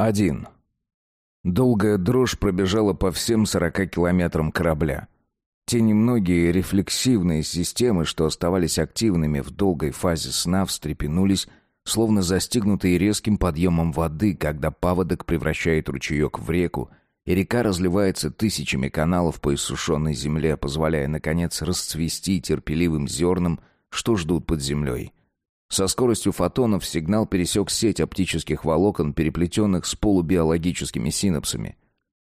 Один. Долгая дрожь пробежала по всем сорока километрам корабля. Те немногие рефлексивные системы, что оставались активными в долгой фазе сна, встрепенулись, словно застигнутые резким подъемом воды, когда паводок превращает ручеек в реку, и река разливается тысячами каналов по иссушенной земле, позволяя, наконец, расцвести терпеливым зерном, что ждут под землей. Со скоростью фотонов сигнал пересек сеть оптических волокон, переплетенных с полубиологическими синапсами.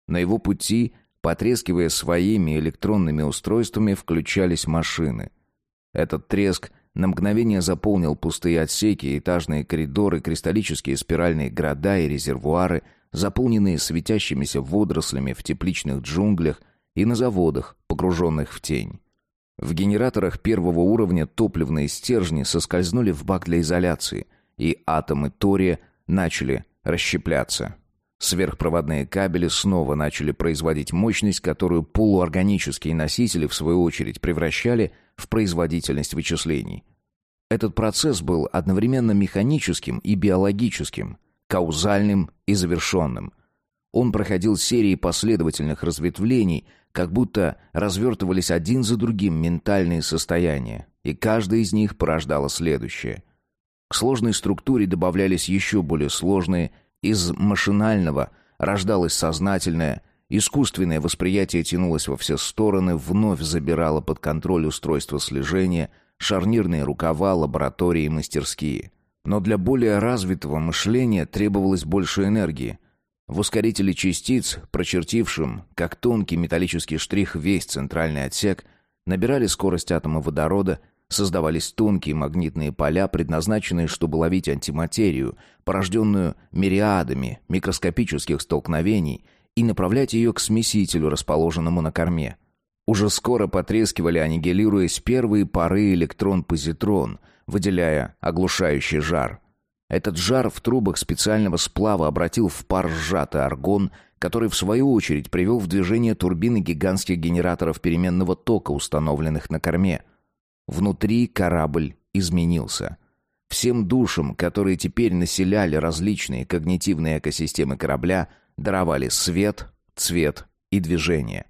На его пути, потрескивая своими электронными устройствами, включались машины. Этот треск на мгновение заполнил пустые отсеки, этажные коридоры, кристаллические спиральные города и резервуары, заполненные светящимися водорослями в тепличных джунглях и на заводах, погруженных в тень. В генераторах первого уровня топливные стержни соскользнули в бак для изоляции, и атомы тория начали расщепляться. Сверхпроводные кабели снова начали производить мощность, которую полуорганические носители, в свою очередь, превращали в производительность вычислений. Этот процесс был одновременно механическим и биологическим, каузальным и завершенным. Он проходил серии последовательных разветвлений – как будто развертывались один за другим ментальные состояния, и каждое из них порождало следующее. К сложной структуре добавлялись еще более сложные, из машинального рождалось сознательное, искусственное восприятие тянулось во все стороны, вновь забирало под контроль устройство слежения, шарнирные рукава, лаборатории и мастерские. Но для более развитого мышления требовалось больше энергии, в ускорителе частиц, прочертившем, как тонкий металлический штрих, весь центральный отсек, набирали скорость атома водорода, создавались тонкие магнитные поля, предназначенные, чтобы ловить антиматерию, порожденную мириадами микроскопических столкновений, и направлять ее к смесителю, расположенному на корме. Уже скоро потрескивали, аннигилируясь первые пары электрон-позитрон, выделяя оглушающий жар – этот жар в трубах специального сплава обратил в пар сжатый аргон, который в свою очередь привел в движение турбины гигантских генераторов переменного тока, установленных на корме. Внутри корабль изменился. Всем душам, которые теперь населяли различные когнитивные экосистемы корабля, даровали свет, цвет и движение.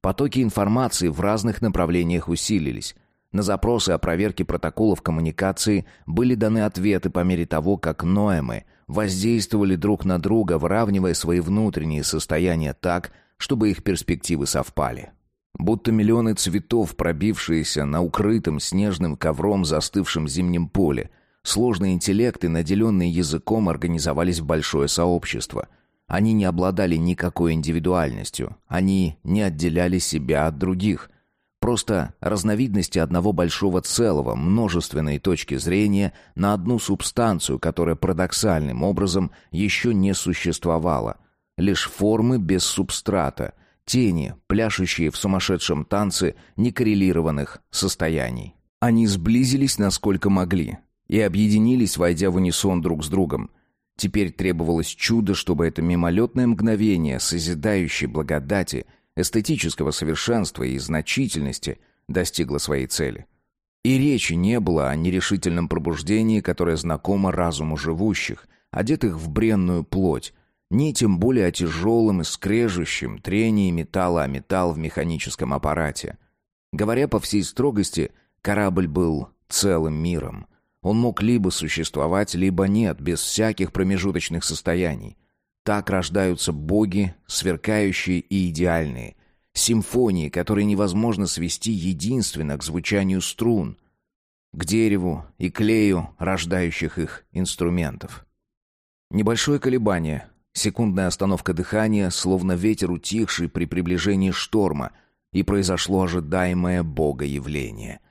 Потоки информации в разных направлениях усилились. На запросы о проверке протоколов коммуникации были даны ответы по мере того, как Ноэмы воздействовали друг на друга, выравнивая свои внутренние состояния так, чтобы их перспективы совпали. Будто миллионы цветов, пробившиеся на укрытом снежным ковром застывшем зимнем поле, сложные интеллекты, наделенные языком, организовались в большое сообщество. Они не обладали никакой индивидуальностью, они не отделяли себя от других – Просто разновидности одного большого целого, множественной точки зрения на одну субстанцию, которая парадоксальным образом еще не существовала. Лишь формы без субстрата, тени, пляшущие в сумасшедшем танце некоррелированных состояний. Они сблизились насколько могли и объединились, войдя в унисон друг с другом. Теперь требовалось чудо, чтобы это мимолетное мгновение созидающей благодати – эстетического совершенства и значительности достигла своей цели. И речи не было о нерешительном пробуждении, которое знакомо разуму живущих, одетых в бренную плоть, ни тем более о тяжелом и скрежущем трении металла о металл в механическом аппарате. Говоря по всей строгости, корабль был целым миром. Он мог либо существовать, либо нет, без всяких промежуточных состояний. Так рождаются боги, сверкающие и идеальные. Симфонии, которые невозможно свести единственно к звучанию струн, к дереву и клею рождающих их инструментов. Небольшое колебание, секундная остановка дыхания, словно ветер утихший при приближении шторма, и произошло ожидаемое богоявление —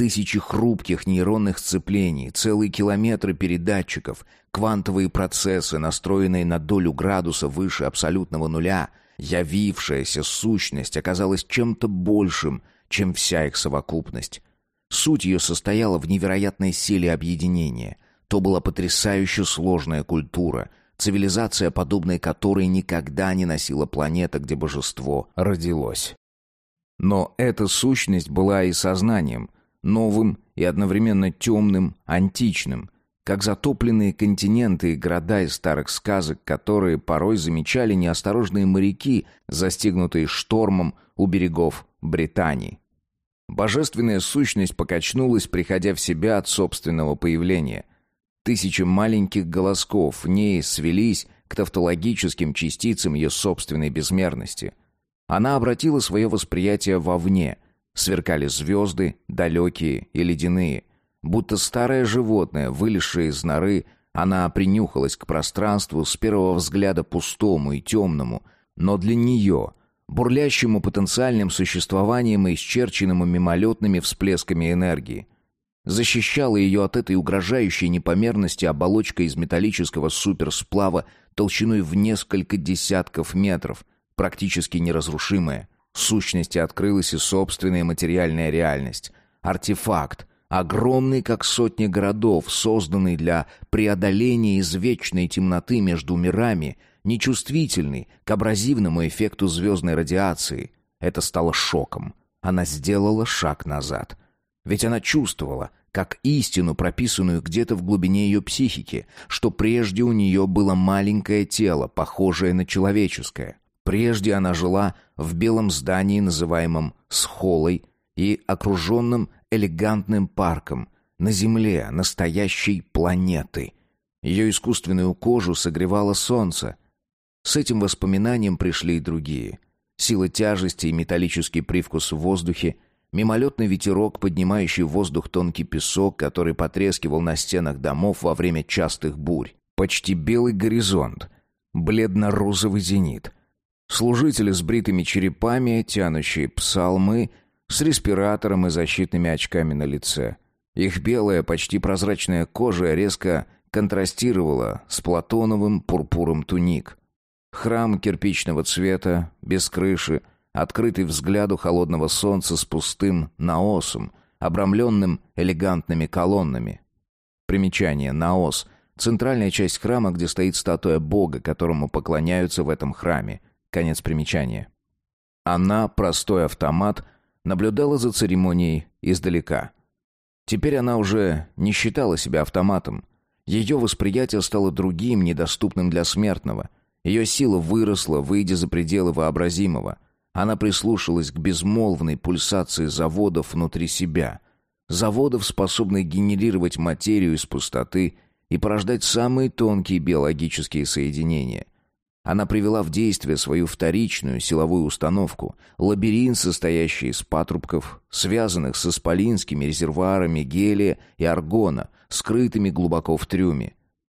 Тысячи хрупких нейронных сцеплений, целые километры передатчиков, квантовые процессы, настроенные на долю градуса выше абсолютного нуля, явившаяся сущность оказалась чем-то большим, чем вся их совокупность. Суть ее состояла в невероятной силе объединения. То была потрясающе сложная культура, цивилизация, подобной которой никогда не носила планета, где божество родилось. Но эта сущность была и сознанием — новым и одновременно темным, античным, как затопленные континенты и города из старых сказок, которые порой замечали неосторожные моряки, застигнутые штормом у берегов Британии. Божественная сущность покачнулась, приходя в себя от собственного появления. Тысячи маленьких голосков в ней свелись к тавтологическим частицам ее собственной безмерности. Она обратила свое восприятие вовне. Сверкали звезды, далекие и ледяные. Будто старое животное, вылезшее из норы, она принюхалась к пространству с первого взгляда пустому и темному, но для нее, бурлящему потенциальным существованием и исчерченному мимолетными всплесками энергии. Защищала ее от этой угрожающей непомерности оболочка из металлического суперсплава толщиной в несколько десятков метров, практически неразрушимая. Сущности открылась и собственная материальная реальность. Артефакт, огромный как сотни городов, созданный для преодоления извечной темноты между мирами, нечувствительный к абразивному эффекту звездной радиации. Это стало шоком. Она сделала шаг назад. Ведь она чувствовала, как истину, прописанную где-то в глубине ее психики, что прежде у нее было маленькое тело, похожее на человеческое. Прежде она жила в белом здании, называемом «схолой», и окруженном элегантным парком, на земле настоящей планеты. Ее искусственную кожу согревало солнце. С этим воспоминанием пришли и другие. Сила тяжести и металлический привкус в воздухе, мимолетный ветерок, поднимающий в воздух тонкий песок, который потрескивал на стенах домов во время частых бурь. Почти белый горизонт, бледно-розовый зенит. Служители с бритыми черепами, тянущие псалмы — с респиратором и защитными очками на лице. Их белая, почти прозрачная кожа резко контрастировала с платоновым пурпуром туник. Храм кирпичного цвета, без крыши, открытый взгляду холодного солнца с пустым наосом, обрамленным элегантными колоннами. Примечание «наос» — центральная часть храма, где стоит статуя Бога, которому поклоняются в этом храме. Конец примечания. Она, простой автомат — наблюдала за церемонией издалека. Теперь она уже не считала себя автоматом. Ее восприятие стало другим, недоступным для смертного. Ее сила выросла, выйдя за пределы вообразимого. Она прислушалась к безмолвной пульсации заводов внутри себя. Заводов, способных генерировать материю из пустоты и порождать самые тонкие биологические соединения. Она привела в действие свою вторичную силовую установку, лабиринт, состоящий из патрубков, связанных с исполинскими резервуарами гелия и аргона, скрытыми глубоко в трюме.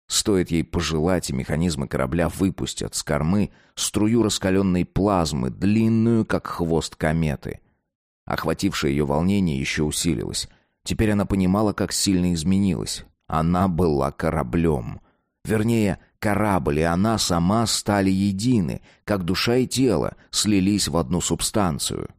Стоит ей пожелать, и механизмы корабля выпустят с кормы струю раскаленной плазмы, длинную, как хвост кометы. Охватившее ее волнение еще усилилось. Теперь она понимала, как сильно изменилась. Она была кораблем. Вернее, Корабль и она сама стали едины, как душа и тело слились в одну субстанцию.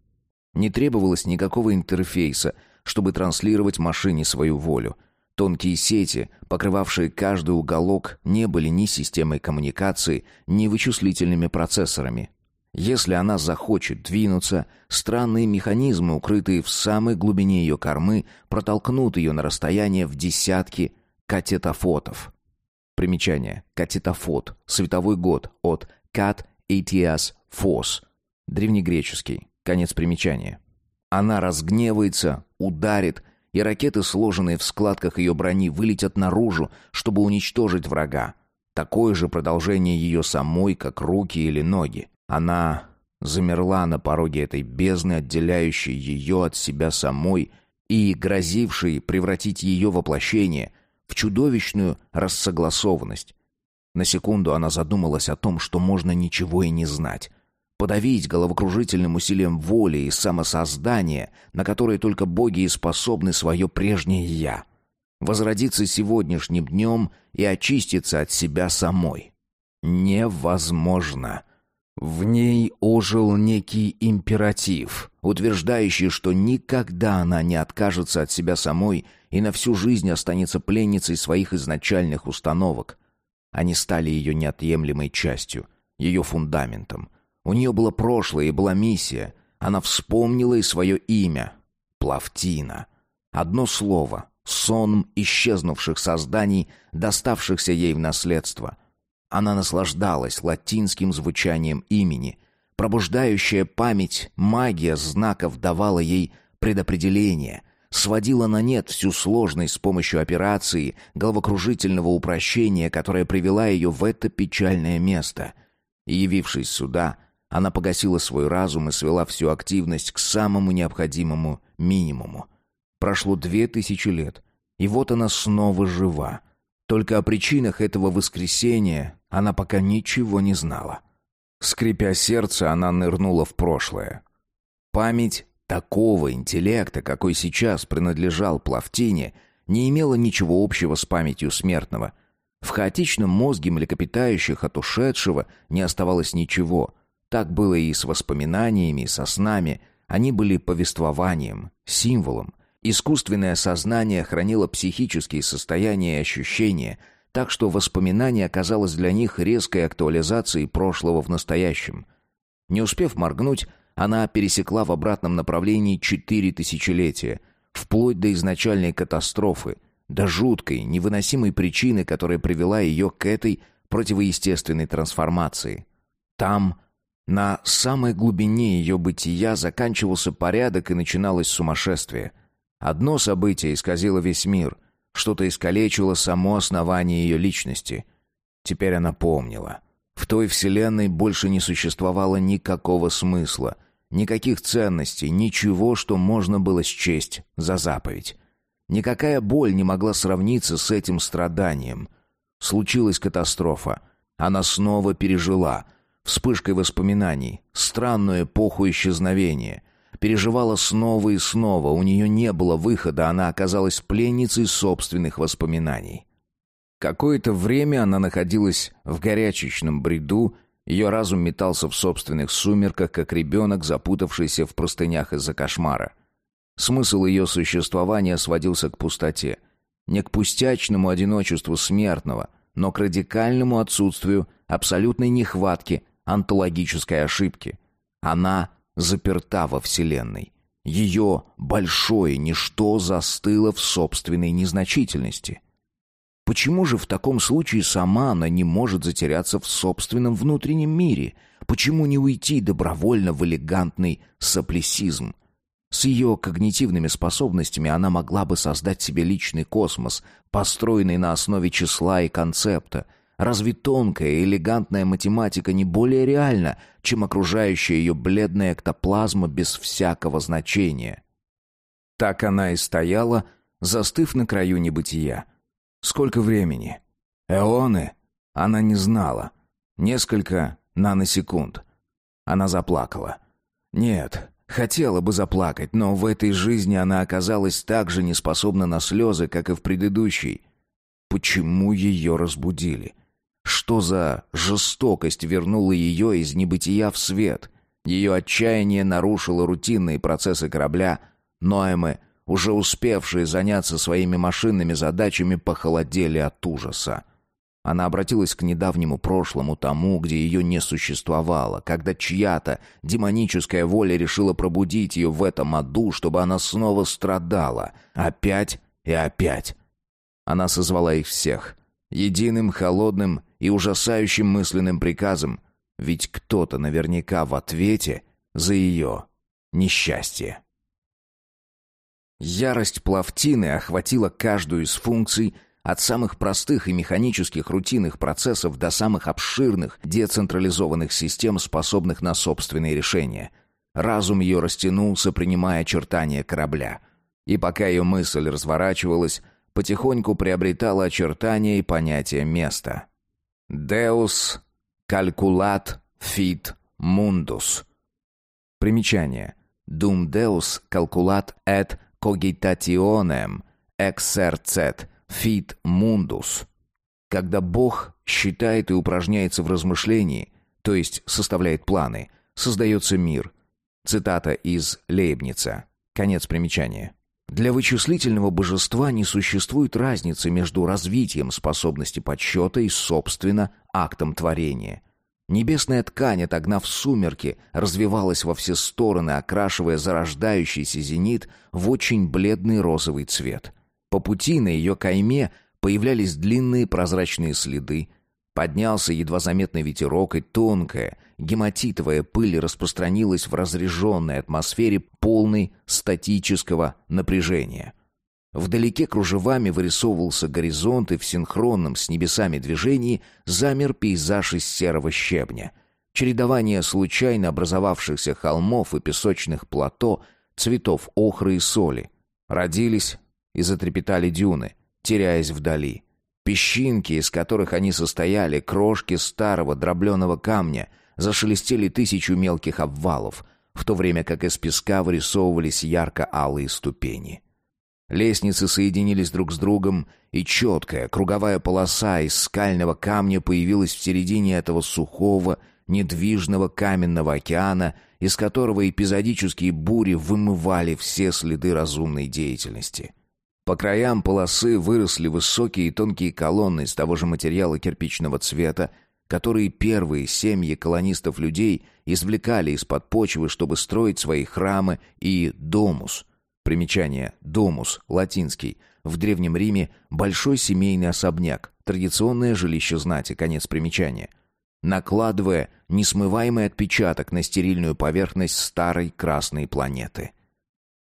Не требовалось никакого интерфейса, чтобы транслировать машине свою волю. Тонкие сети, покрывавшие каждый уголок, не были ни системой коммуникации, ни вычислительными процессорами. Если она захочет двинуться, странные механизмы, укрытые в самой глубине ее кормы, протолкнут ее на расстояние в десятки катетофотов. Примечание. Катитофот. Световой год. От Cat ATS Фос. Древнегреческий. Конец примечания. Она разгневается, ударит, и ракеты, сложенные в складках ее брони, вылетят наружу, чтобы уничтожить врага. Такое же продолжение ее самой, как руки или ноги. Она замерла на пороге этой бездны, отделяющей ее от себя самой и грозившей превратить ее воплощение в чудовищную рассогласованность. На секунду она задумалась о том, что можно ничего и не знать. Подавить головокружительным усилием воли и самосоздания, на которое только боги и способны свое прежнее «я». Возродиться сегодняшним днем и очиститься от себя самой. Невозможно. В ней ожил некий императив, утверждающий, что никогда она не откажется от себя самой и на всю жизнь останется пленницей своих изначальных установок. Они стали ее неотъемлемой частью, ее фундаментом. У нее было прошлое и была миссия. Она вспомнила и свое имя — Плавтина. Одно слово, сон исчезнувших созданий, доставшихся ей в наследство. Она наслаждалась латинским звучанием имени. Пробуждающая память магия знаков давала ей предопределение, сводила на нет всю сложность с помощью операции, головокружительного упрощения, которая привела ее в это печальное место. И, явившись сюда, она погасила свой разум и свела всю активность к самому необходимому минимуму. Прошло две тысячи лет, и вот она снова жива. Только о причинах этого воскресения она пока ничего не знала. Скрипя сердце, она нырнула в прошлое. Память такого интеллекта, какой сейчас принадлежал Плавтине, не имела ничего общего с памятью смертного. В хаотичном мозге млекопитающих от ушедшего не оставалось ничего — так было и с воспоминаниями, и со снами. Они были повествованием, символом. Искусственное сознание хранило психические состояния и ощущения, так что воспоминание оказалось для них резкой актуализацией прошлого в настоящем. Не успев моргнуть, она пересекла в обратном направлении четыре тысячелетия, вплоть до изначальной катастрофы, до жуткой, невыносимой причины, которая привела ее к этой противоестественной трансформации. Там на самой глубине ее бытия заканчивался порядок и начиналось сумасшествие. Одно событие исказило весь мир, что-то искалечило само основание ее личности. Теперь она помнила. В той вселенной больше не существовало никакого смысла, никаких ценностей, ничего, что можно было счесть за заповедь. Никакая боль не могла сравниться с этим страданием. Случилась катастрофа. Она снова пережила — вспышкой воспоминаний, странную эпоху исчезновения. Переживала снова и снова, у нее не было выхода, она оказалась пленницей собственных воспоминаний. Какое-то время она находилась в горячечном бреду, ее разум метался в собственных сумерках, как ребенок, запутавшийся в простынях из-за кошмара. Смысл ее существования сводился к пустоте. Не к пустячному одиночеству смертного, но к радикальному отсутствию абсолютной нехватки онтологической ошибки. Она заперта во Вселенной. Ее большое ничто застыло в собственной незначительности. Почему же в таком случае сама она не может затеряться в собственном внутреннем мире? Почему не уйти добровольно в элегантный саплесизм? С ее когнитивными способностями она могла бы создать себе личный космос, построенный на основе числа и концепта – Разве тонкая и элегантная математика не более реальна, чем окружающая ее бледная эктоплазма без всякого значения? Так она и стояла, застыв на краю небытия. Сколько времени? Эоны? Она не знала. Несколько наносекунд. Она заплакала. Нет, хотела бы заплакать, но в этой жизни она оказалась так же неспособна на слезы, как и в предыдущей. Почему ее разбудили? Что за жестокость вернула ее из небытия в свет? Ее отчаяние нарушило рутинные процессы корабля. Ноэмы, уже успевшие заняться своими машинными задачами, похолодели от ужаса. Она обратилась к недавнему прошлому, тому, где ее не существовало, когда чья-то демоническая воля решила пробудить ее в этом аду, чтобы она снова страдала. Опять и опять. Она созвала их всех. Единым, холодным и ужасающим мысленным приказом, ведь кто-то наверняка в ответе за ее несчастье. Ярость Плавтины охватила каждую из функций от самых простых и механических рутинных процессов до самых обширных децентрализованных систем, способных на собственные решения. Разум ее растянулся, принимая очертания корабля. И пока ее мысль разворачивалась, потихоньку приобретала очертания и понятие места. Deus calculat fit mundus. Примечание. Dum Deus calculat et cogitationem exercet fit mundus. Когда Бог считает и упражняется в размышлении, то есть составляет планы, создается мир. Цитата из Лейбница. Конец примечания. Для вычислительного божества не существует разницы между развитием способности подсчета и, собственно, актом творения. Небесная ткань, отогнав сумерки, развивалась во все стороны, окрашивая зарождающийся зенит в очень бледный розовый цвет. По пути на ее кайме появлялись длинные прозрачные следы, Поднялся едва заметный ветерок, и тонкая, гематитовая пыль распространилась в разреженной атмосфере полной статического напряжения. Вдалеке кружевами вырисовывался горизонт, и в синхронном с небесами движении замер пейзаж из серого щебня. Чередование случайно образовавшихся холмов и песочных плато, цветов охры и соли. Родились и затрепетали дюны, теряясь вдали — Песчинки, из которых они состояли, крошки старого дробленого камня, зашелестели тысячу мелких обвалов, в то время как из песка вырисовывались ярко-алые ступени. Лестницы соединились друг с другом, и четкая круговая полоса из скального камня появилась в середине этого сухого, недвижного каменного океана, из которого эпизодические бури вымывали все следы разумной деятельности. По краям полосы выросли высокие и тонкие колонны из того же материала кирпичного цвета, которые первые семьи колонистов-людей извлекали из-под почвы, чтобы строить свои храмы и домус. Примечание «домус» латинский. В Древнем Риме большой семейный особняк, традиционное жилище знати, конец примечания. Накладывая несмываемый отпечаток на стерильную поверхность старой красной планеты –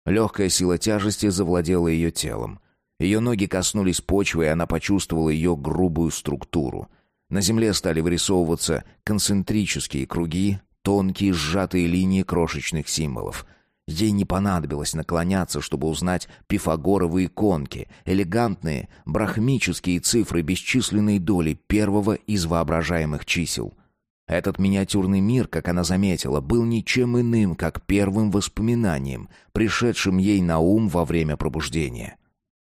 Легкая сила тяжести завладела ее телом. Ее ноги коснулись почвы, и она почувствовала ее грубую структуру. На земле стали вырисовываться концентрические круги, тонкие сжатые линии крошечных символов. Ей не понадобилось наклоняться, чтобы узнать пифагоровые иконки, элегантные брахмические цифры бесчисленной доли первого из воображаемых чисел — этот миниатюрный мир, как она заметила, был ничем иным, как первым воспоминанием, пришедшим ей на ум во время пробуждения.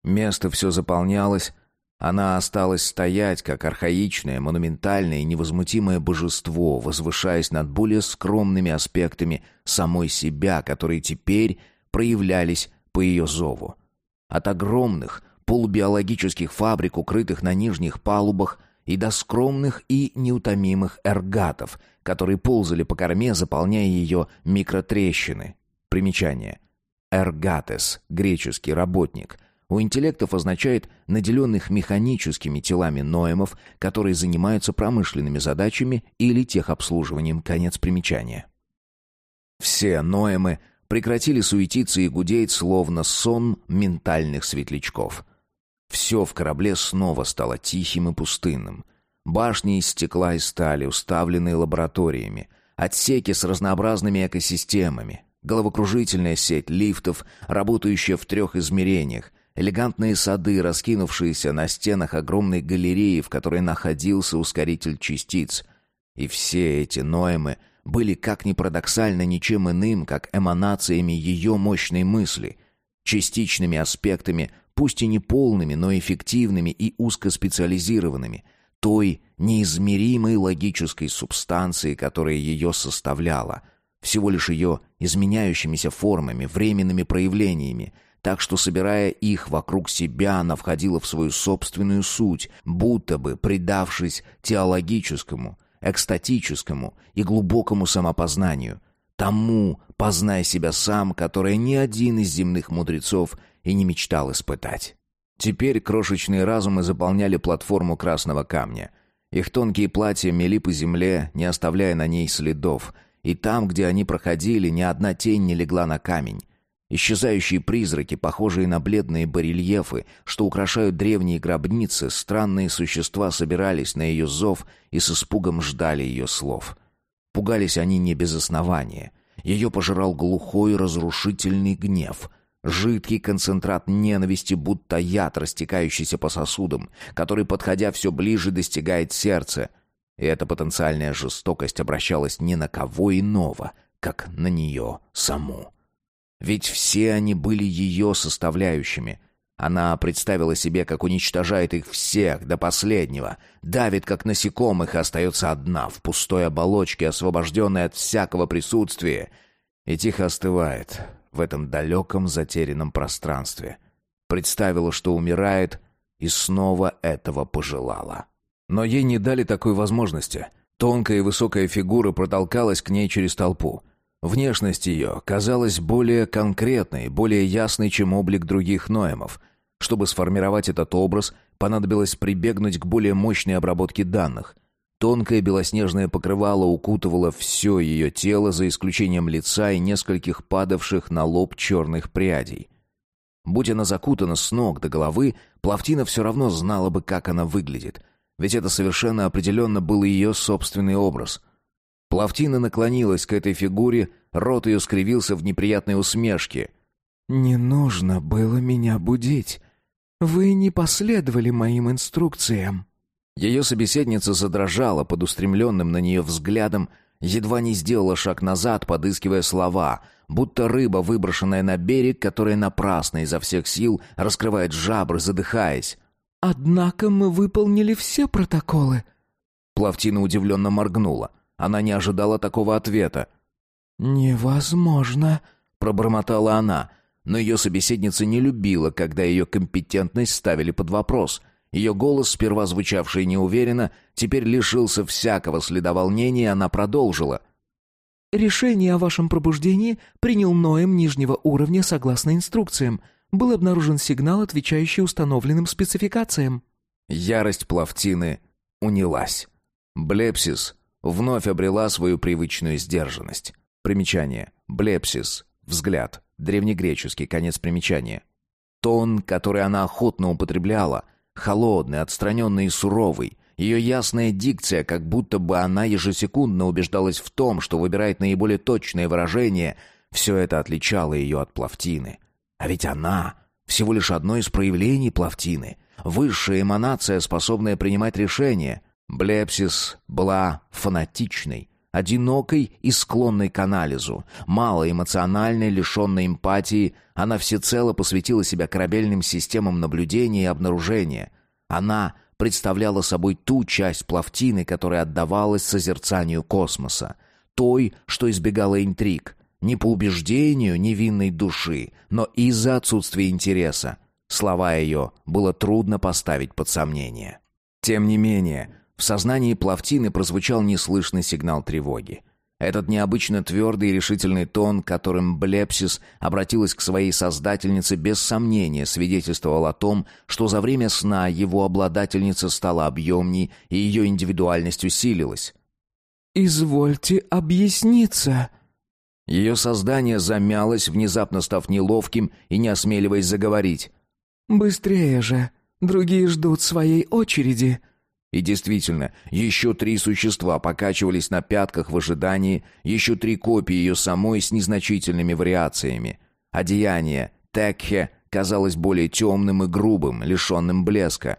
Место все заполнялось, она осталась стоять, как архаичное, монументальное и невозмутимое божество, возвышаясь над более скромными аспектами самой себя, которые теперь проявлялись по ее зову. От огромных полубиологических фабрик, укрытых на нижних палубах, и до скромных и неутомимых эргатов, которые ползали по корме, заполняя ее микротрещины. Примечание. Эргатес, греческий работник, у интеллектов означает наделенных механическими телами ноемов, которые занимаются промышленными задачами или техобслуживанием. Конец примечания. Все ноемы прекратили суетиться и гудеть, словно сон ментальных светлячков. Все в корабле снова стало тихим и пустынным. Башни из стекла и стали, уставленные лабораториями. Отсеки с разнообразными экосистемами. Головокружительная сеть лифтов, работающая в трех измерениях. Элегантные сады, раскинувшиеся на стенах огромной галереи, в которой находился ускоритель частиц. И все эти Ноэмы были, как ни парадоксально, ничем иным, как эманациями ее мощной мысли, частичными аспектами пусть и не полными, но эффективными и узкоспециализированными, той неизмеримой логической субстанции, которая ее составляла, всего лишь ее изменяющимися формами, временными проявлениями, так что, собирая их вокруг себя, она входила в свою собственную суть, будто бы предавшись теологическому, экстатическому и глубокому самопознанию, тому «познай себя сам», которое ни один из земных мудрецов и не мечтал испытать. Теперь крошечные разумы заполняли платформу красного камня. Их тонкие платья мели по земле, не оставляя на ней следов, и там, где они проходили, ни одна тень не легла на камень. Исчезающие призраки, похожие на бледные барельефы, что украшают древние гробницы, странные существа собирались на ее зов и с испугом ждали ее слов. Пугались они не без основания. Ее пожирал глухой разрушительный гнев — Жидкий концентрат ненависти, будто яд, растекающийся по сосудам, который, подходя все ближе, достигает сердца. И эта потенциальная жестокость обращалась не на кого иного, как на нее саму. Ведь все они были ее составляющими. Она представила себе, как уничтожает их всех до последнего, давит как насекомых и остается одна в пустой оболочке, освобожденной от всякого присутствия, и тихо остывает, в этом далеком затерянном пространстве. Представила, что умирает, и снова этого пожелала. Но ей не дали такой возможности. Тонкая и высокая фигура протолкалась к ней через толпу. Внешность ее казалась более конкретной, более ясной, чем облик других Ноемов. Чтобы сформировать этот образ, понадобилось прибегнуть к более мощной обработке данных. Тонкое белоснежное покрывало укутывало все ее тело, за исключением лица и нескольких падавших на лоб черных прядей. Будь она закутана с ног до головы, Плавтина все равно знала бы, как она выглядит. Ведь это совершенно определенно был ее собственный образ. Плавтина наклонилась к этой фигуре, рот ее скривился в неприятной усмешке. «Не нужно было меня будить. Вы не последовали моим инструкциям». Ее собеседница задрожала под устремленным на нее взглядом, едва не сделала шаг назад, подыскивая слова, будто рыба, выброшенная на берег, которая напрасно изо всех сил раскрывает жабры, задыхаясь. «Однако мы выполнили все протоколы». Плавтина удивленно моргнула. Она не ожидала такого ответа. «Невозможно», — пробормотала она, но ее собеседница не любила, когда ее компетентность ставили под вопрос — ее голос, сперва звучавший неуверенно, теперь лишился всякого следа волнения, и она продолжила. «Решение о вашем пробуждении принял Ноем нижнего уровня согласно инструкциям. Был обнаружен сигнал, отвечающий установленным спецификациям». Ярость Плавтины унялась. Блепсис вновь обрела свою привычную сдержанность. Примечание. Блепсис. Взгляд. Древнегреческий. Конец примечания. Тон, который она охотно употребляла, холодный, отстраненный и суровый. Ее ясная дикция, как будто бы она ежесекундно убеждалась в том, что выбирает наиболее точное выражение, все это отличало ее от Плавтины. А ведь она всего лишь одно из проявлений Плавтины, высшая эманация, способная принимать решения. Блепсис была фанатичной, одинокой и склонной к анализу, малоэмоциональной, лишенной эмпатии, она всецело посвятила себя корабельным системам наблюдения и обнаружения. Она представляла собой ту часть плавтины, которая отдавалась созерцанию космоса, той, что избегала интриг, не по убеждению невинной души, но из-за отсутствия интереса. Слова ее было трудно поставить под сомнение. Тем не менее, в сознании Плавтины прозвучал неслышный сигнал тревоги. Этот необычно твердый и решительный тон, которым Блепсис обратилась к своей создательнице, без сомнения свидетельствовал о том, что за время сна его обладательница стала объемней и ее индивидуальность усилилась. «Извольте объясниться». Ее создание замялось, внезапно став неловким и не осмеливаясь заговорить. «Быстрее же, другие ждут своей очереди». И действительно, еще три существа покачивались на пятках в ожидании, еще три копии ее самой с незначительными вариациями. Одеяние Текхе казалось более темным и грубым, лишенным блеска.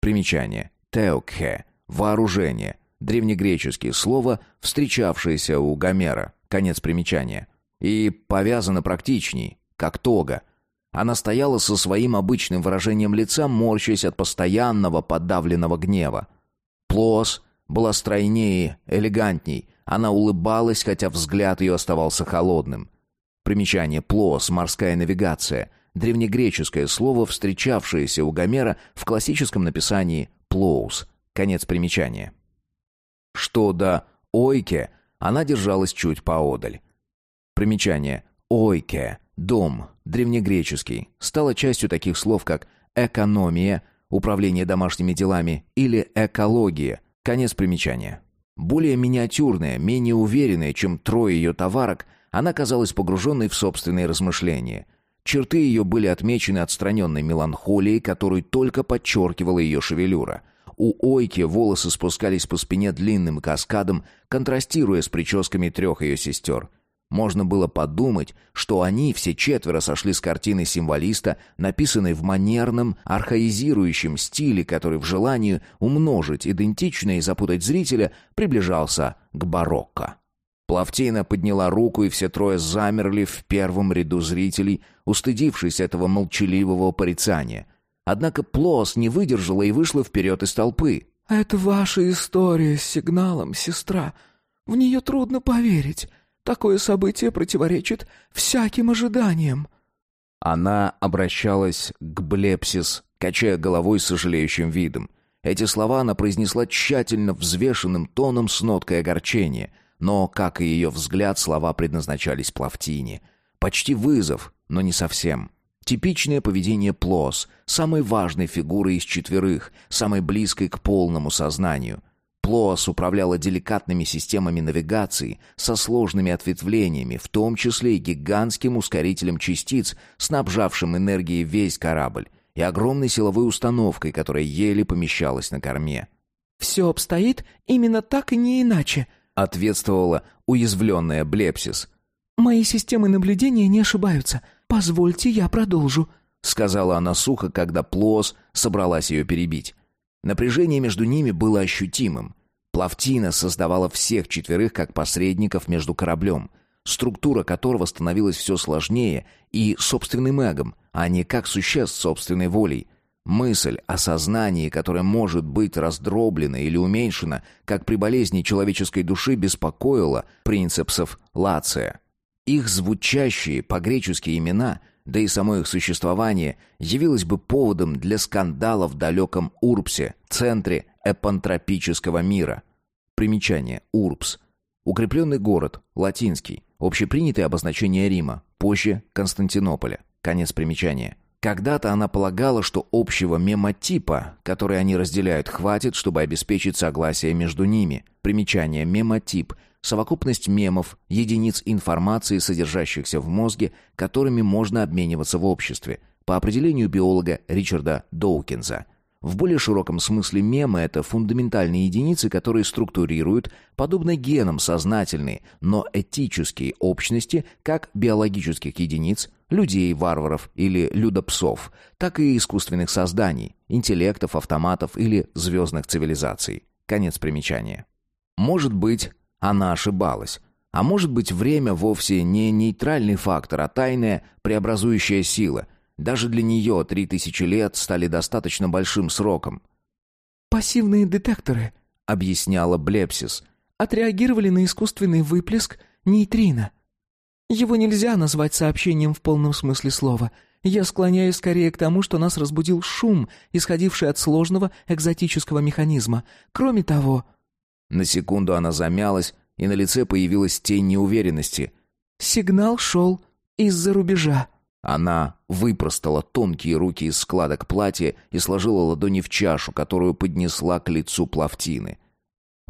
Примечание. Теокхе. Вооружение. Древнегреческое слово, встречавшееся у Гомера. Конец примечания. И повязано практичней, как тога. Она стояла со своим обычным выражением лица, морщась от постоянного подавленного гнева. Плос была стройнее, элегантней. Она улыбалась, хотя взгляд ее оставался холодным. Примечание «плос» — морская навигация. Древнегреческое слово, встречавшееся у Гомера в классическом написании «плоус». Конец примечания. Что до «ойке», она держалась чуть поодаль. Примечание «ойке» — дом, древнегреческий, стало частью таких слов, как «экономия», «управление домашними делами» или «экология», конец примечания. Более миниатюрная, менее уверенная, чем трое ее товарок, она казалась погруженной в собственные размышления. Черты ее были отмечены отстраненной меланхолией, которую только подчеркивала ее шевелюра. У Ойки волосы спускались по спине длинным каскадом, контрастируя с прическами трех ее сестер – можно было подумать, что они все четверо сошли с картины символиста, написанной в манерном, архаизирующем стиле, который в желании умножить идентично и запутать зрителя приближался к барокко. Плавтина подняла руку, и все трое замерли в первом ряду зрителей, устыдившись этого молчаливого порицания. Однако Плос не выдержала и вышла вперед из толпы. «Это ваша история с сигналом, сестра. В нее трудно поверить. Такое событие противоречит всяким ожиданиям». Она обращалась к Блепсис, качая головой с сожалеющим видом. Эти слова она произнесла тщательно взвешенным тоном с ноткой огорчения, но, как и ее взгляд, слова предназначались Плавтине. Почти вызов, но не совсем. Типичное поведение Плос, самой важной фигуры из четверых, самой близкой к полному сознанию. Плоас управляла деликатными системами навигации со сложными ответвлениями, в том числе и гигантским ускорителем частиц, снабжавшим энергией весь корабль, и огромной силовой установкой, которая еле помещалась на корме. «Все обстоит именно так и не иначе», — ответствовала уязвленная Блепсис. «Мои системы наблюдения не ошибаются. Позвольте, я продолжу», — сказала она сухо, когда Плоас собралась ее перебить. Напряжение между ними было ощутимым. Плавтина создавала всех четверых как посредников между кораблем, структура которого становилась все сложнее и собственным эгом, а не как существ собственной волей. Мысль о сознании, которое может быть раздроблено или уменьшено, как при болезни человеческой души, беспокоила принципсов Лация. Их звучащие по-гречески имена, да и само их существование, явилось бы поводом для скандала в далеком Урбсе, центре эпантропического мира. Примечание. Урбс. Укрепленный город, латинский, общепринятое обозначение Рима, позже Константинополя. Конец примечания. Когда-то она полагала, что общего мемотипа, который они разделяют, хватит, чтобы обеспечить согласие между ними. Примечание мемотип совокупность мемов, единиц информации, содержащихся в мозге, которыми можно обмениваться в обществе, по определению биолога Ричарда Доукинза. В более широком смысле мемы — это фундаментальные единицы, которые структурируют, подобно генам, сознательные, но этические общности, как биологических единиц, людей, варваров или людопсов, так и искусственных созданий, интеллектов, автоматов или звездных цивилизаций. Конец примечания. Может быть, она ошибалась. А может быть, время вовсе не нейтральный фактор, а тайная преобразующая сила — даже для нее три тысячи лет стали достаточно большим сроком. «Пассивные детекторы», — объясняла Блепсис, «отреагировали на искусственный выплеск нейтрино. Его нельзя назвать сообщением в полном смысле слова. Я склоняюсь скорее к тому, что нас разбудил шум, исходивший от сложного экзотического механизма. Кроме того...» На секунду она замялась, и на лице появилась тень неуверенности. «Сигнал шел из-за рубежа». Она выпростала тонкие руки из складок платья и сложила ладони в чашу, которую поднесла к лицу Плавтины.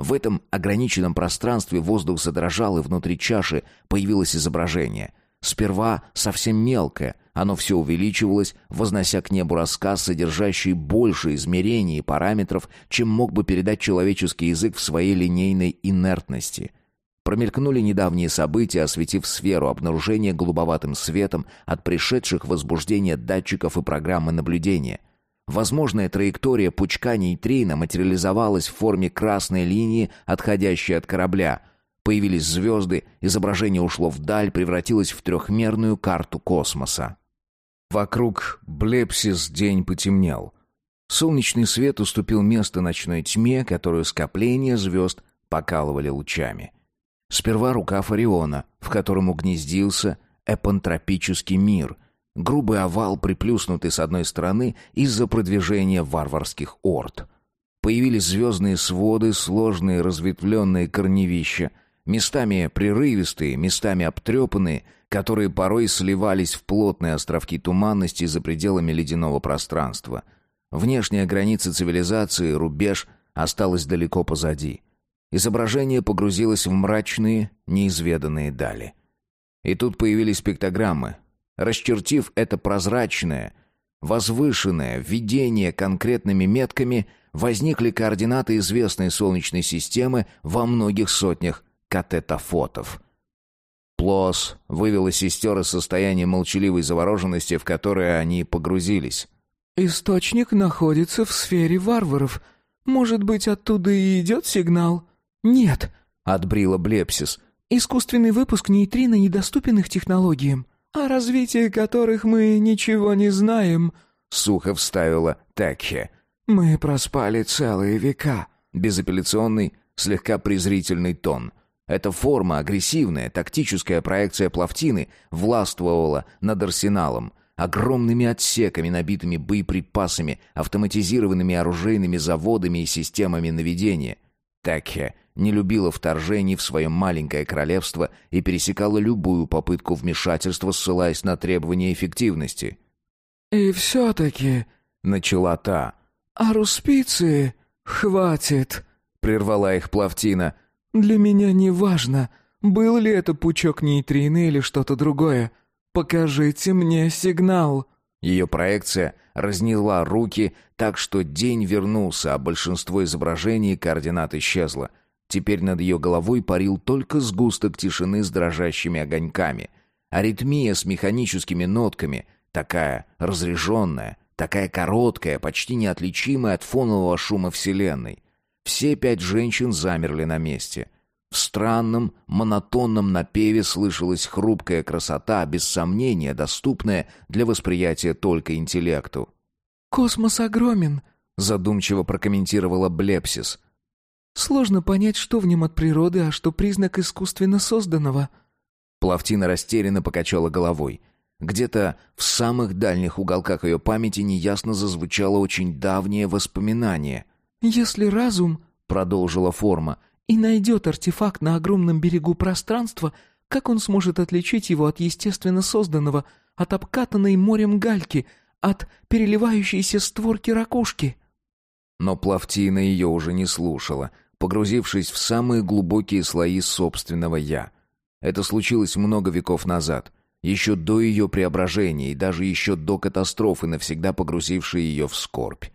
В этом ограниченном пространстве воздух задрожал, и внутри чаши появилось изображение. Сперва совсем мелкое, оно все увеличивалось, вознося к небу рассказ, содержащий больше измерений и параметров, чем мог бы передать человеческий язык в своей линейной инертности — Промелькнули недавние события, осветив сферу обнаружения голубоватым светом от пришедших возбуждения датчиков и программы наблюдения. Возможная траектория пучка нейтрина материализовалась в форме красной линии, отходящей от корабля. Появились звезды, изображение ушло вдаль, превратилось в трехмерную карту космоса. Вокруг Блепсис день потемнел. Солнечный свет уступил место ночной тьме, которую скопления звезд покалывали лучами. Сперва рукав Ориона, в котором угнездился эпантропический мир, грубый овал, приплюснутый с одной стороны из-за продвижения варварских орд. Появились звездные своды, сложные разветвленные корневища, местами прерывистые, местами обтрепанные, которые порой сливались в плотные островки туманности за пределами ледяного пространства. Внешняя граница цивилизации, рубеж, осталась далеко позади — Изображение погрузилось в мрачные, неизведанные дали. И тут появились пиктограммы. Расчертив это прозрачное, возвышенное видение конкретными метками, возникли координаты известной Солнечной системы во многих сотнях катетофотов. Плос вывела сестер из состояния молчаливой завороженности, в которое они погрузились. «Источник находится в сфере варваров. Может быть, оттуда и идет сигнал?» «Нет», — отбрила Блепсис. «Искусственный выпуск нейтрино недоступен их технологиям, о развитии которых мы ничего не знаем», — сухо вставила Текхе. «Мы проспали целые века». Безапелляционный, слегка презрительный тон. Эта форма, агрессивная, тактическая проекция плавтины, властвовала над арсеналом — огромными отсеками, набитыми боеприпасами, автоматизированными оружейными заводами и системами наведения. Такхе не любила вторжений в свое маленькое королевство и пересекала любую попытку вмешательства, ссылаясь на требования эффективности. «И все-таки...» — начала та. «А руспицы... хватит!» — прервала их Плавтина. «Для меня не важно, был ли это пучок нейтрины или что-то другое. Покажите мне сигнал». Ее проекция разняла руки так, что день вернулся, а большинство изображений и координат исчезло. Теперь над ее головой парил только сгусток тишины с дрожащими огоньками. Аритмия с механическими нотками, такая разреженная, такая короткая, почти неотличимая от фонового шума Вселенной. Все пять женщин замерли на месте. В странном, монотонном напеве слышалась хрупкая красота, без сомнения доступная для восприятия только интеллекту. «Космос огромен», — задумчиво прокомментировала Блепсис. «Сложно понять, что в нем от природы, а что признак искусственно созданного». Плавтина растерянно покачала головой. Где-то в самых дальних уголках ее памяти неясно зазвучало очень давнее воспоминание. «Если разум», — продолжила форма, — и найдет артефакт на огромном берегу пространства, как он сможет отличить его от естественно созданного, от обкатанной морем гальки, от переливающейся створки ракушки? Но Плавтина ее уже не слушала, погрузившись в самые глубокие слои собственного «я». Это случилось много веков назад, еще до ее преображения и даже еще до катастрофы, навсегда погрузившей ее в скорбь.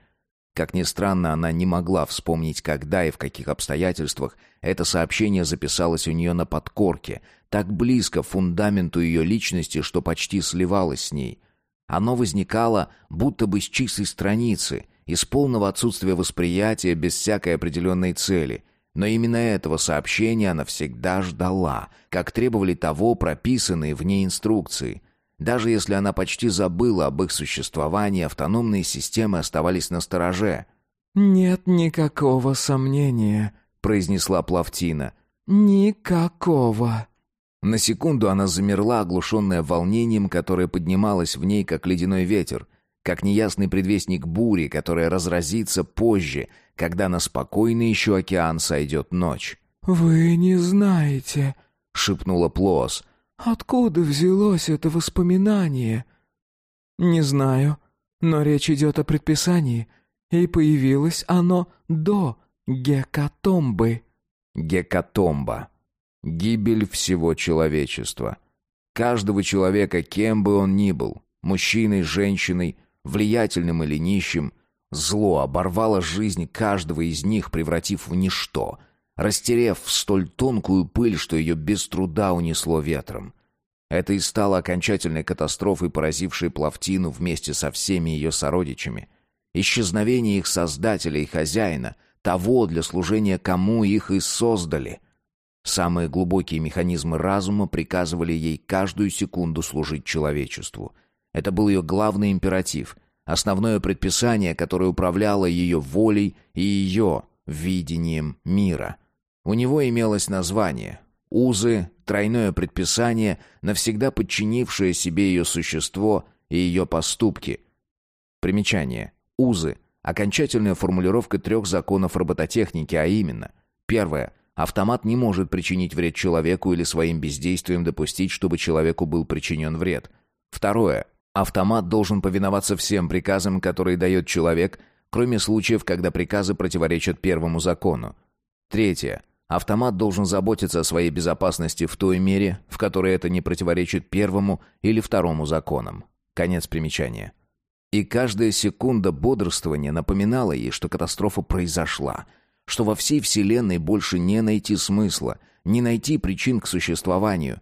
Как ни странно, она не могла вспомнить, когда и в каких обстоятельствах это сообщение записалось у нее на подкорке, так близко фундаменту ее личности, что почти сливалось с ней. Оно возникало будто бы с чистой страницы, из полного отсутствия восприятия, без всякой определенной цели. Но именно этого сообщения она всегда ждала, как требовали того прописанные в ней инструкции. Даже если она почти забыла об их существовании, автономные системы оставались на стороже. «Нет никакого сомнения», — произнесла Плавтина. «Никакого». На секунду она замерла, оглушенная волнением, которое поднималось в ней, как ледяной ветер, как неясный предвестник бури, которая разразится позже, когда на спокойный еще океан сойдет ночь. «Вы не знаете», — шепнула Плос, — Откуда взялось это воспоминание? Не знаю, но речь идет о предписании, и появилось оно до гекатомбы. Гекатомба. Гибель всего человечества. Каждого человека, кем бы он ни был, мужчиной, женщиной, влиятельным или нищим, зло оборвало жизнь каждого из них, превратив в ничто — растерев в столь тонкую пыль, что ее без труда унесло ветром. Это и стало окончательной катастрофой, поразившей Плавтину вместе со всеми ее сородичами. Исчезновение их создателя и хозяина, того, для служения кому их и создали. Самые глубокие механизмы разума приказывали ей каждую секунду служить человечеству. Это был ее главный императив, основное предписание, которое управляло ее волей и ее видением мира — у него имелось название «Узы», тройное предписание, навсегда подчинившее себе ее существо и ее поступки. Примечание. Узы – окончательная формулировка трех законов робототехники, а именно. Первое. Автомат не может причинить вред человеку или своим бездействием допустить, чтобы человеку был причинен вред. Второе. Автомат должен повиноваться всем приказам, которые дает человек, кроме случаев, когда приказы противоречат первому закону. Третье. Автомат должен заботиться о своей безопасности в той мере, в которой это не противоречит первому или второму законам. Конец примечания. И каждая секунда бодрствования напоминала ей, что катастрофа произошла, что во всей Вселенной больше не найти смысла, не найти причин к существованию.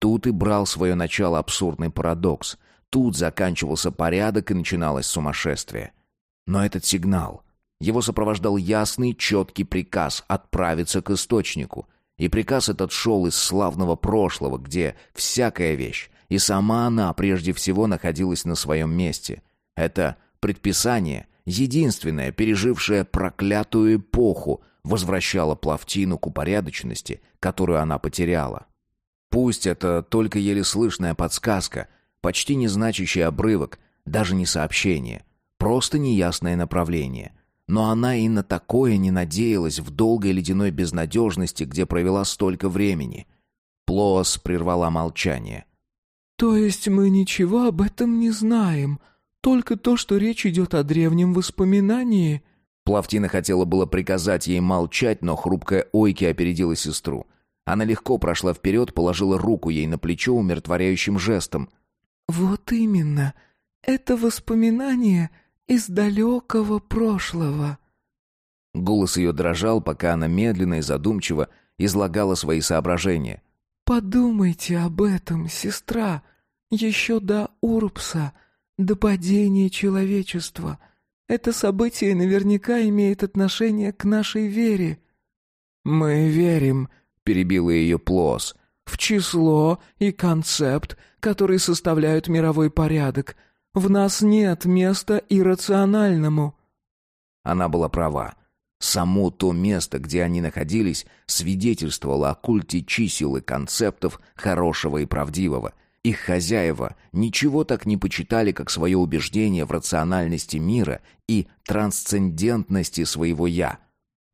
Тут и брал свое начало абсурдный парадокс. Тут заканчивался порядок и начиналось сумасшествие. Но этот сигнал — его сопровождал ясный, четкий приказ отправиться к источнику. И приказ этот шел из славного прошлого, где всякая вещь, и сама она прежде всего находилась на своем месте. Это предписание, единственное, пережившее проклятую эпоху, возвращало Плавтину к упорядоченности, которую она потеряла. Пусть это только еле слышная подсказка, почти незначащий обрывок, даже не сообщение, просто неясное направление — но она и на такое не надеялась в долгой ледяной безнадежности, где провела столько времени. Плоас прервала молчание. «То есть мы ничего об этом не знаем? Только то, что речь идет о древнем воспоминании». Плавтина хотела было приказать ей молчать, но хрупкая Ойки опередила сестру. Она легко прошла вперед, положила руку ей на плечо умиротворяющим жестом. «Вот именно. Это воспоминание из далекого прошлого». Голос ее дрожал, пока она медленно и задумчиво излагала свои соображения. «Подумайте об этом, сестра, еще до Урпса, до падения человечества. Это событие наверняка имеет отношение к нашей вере». «Мы верим», — перебила ее Плос, — «в число и концепт, которые составляют мировой порядок. В нас нет места иррациональному». Она была права. Само то место, где они находились, свидетельствовало о культе чисел и концептов хорошего и правдивого. Их хозяева ничего так не почитали, как свое убеждение в рациональности мира и трансцендентности своего «я».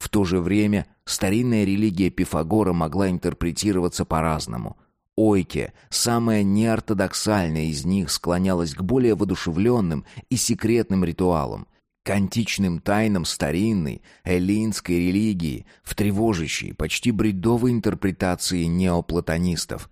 В то же время старинная религия Пифагора могла интерпретироваться по-разному. Ойке, самая неортодоксальная из них, склонялась к более воодушевленным и секретным ритуалам – к античным тайнам старинной эллинской религии, в тревожащей, почти бредовой интерпретации неоплатонистов.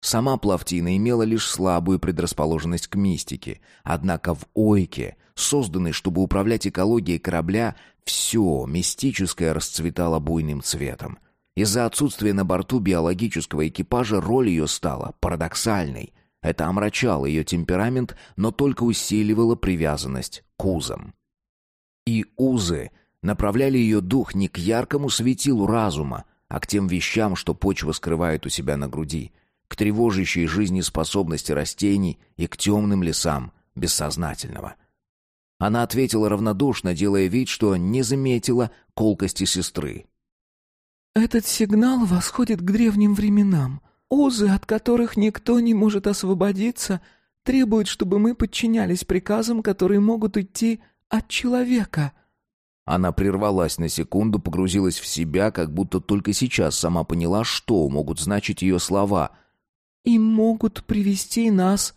Сама Плавтина имела лишь слабую предрасположенность к мистике, однако в Ойке, созданной, чтобы управлять экологией корабля, все мистическое расцветало буйным цветом. Из-за отсутствия на борту биологического экипажа роль ее стала парадоксальной. Это омрачало ее темперамент, но только усиливало привязанность к узам и узы направляли ее дух не к яркому светилу разума, а к тем вещам, что почва скрывает у себя на груди, к тревожащей жизнеспособности растений и к темным лесам бессознательного. Она ответила равнодушно, делая вид, что не заметила колкости сестры. «Этот сигнал восходит к древним временам. Узы, от которых никто не может освободиться, требуют, чтобы мы подчинялись приказам, которые могут идти от человека». Она прервалась на секунду, погрузилась в себя, как будто только сейчас сама поняла, что могут значить ее слова. «И могут привести нас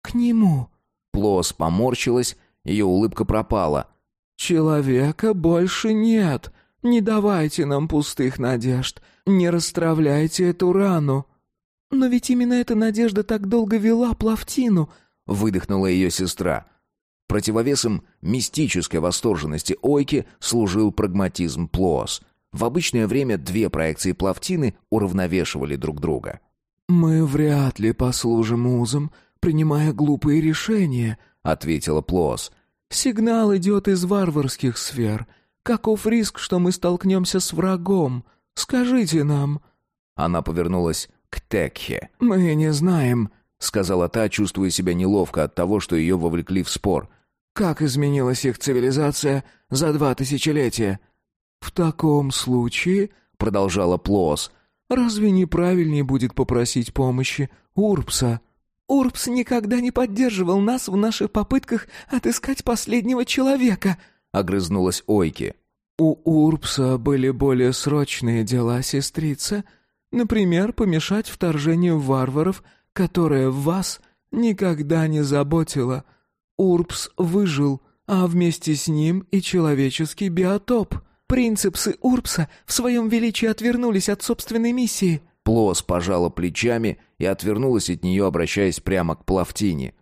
к нему». Плос поморщилась, ее улыбка пропала. «Человека больше нет. Не давайте нам пустых надежд. Не расстравляйте эту рану». «Но ведь именно эта надежда так долго вела Плавтину», — выдохнула ее сестра. Противовесом мистической восторженности Ойки служил прагматизм Плоос. В обычное время две проекции Плавтины уравновешивали друг друга. «Мы вряд ли послужим узам, принимая глупые решения», — ответила Плоос. «Сигнал идет из варварских сфер. Каков риск, что мы столкнемся с врагом? Скажите нам». Она повернулась к Текхе. «Мы не знаем», — сказала та, чувствуя себя неловко от того, что ее вовлекли в спор. Как изменилась их цивилизация за два тысячелетия? В таком случае, продолжала Плос, разве неправильнее будет попросить помощи Урпса? Урпс никогда не поддерживал нас в наших попытках отыскать последнего человека, огрызнулась Ойки. У Урпса были более срочные дела, сестрица. Например, помешать вторжению варваров, которое вас никогда не заботило. Урбс выжил, а вместе с ним и человеческий биотоп. Принципсы Урбса в своем величии отвернулись от собственной миссии». Плос пожала плечами и отвернулась от нее, обращаясь прямо к Плавтине.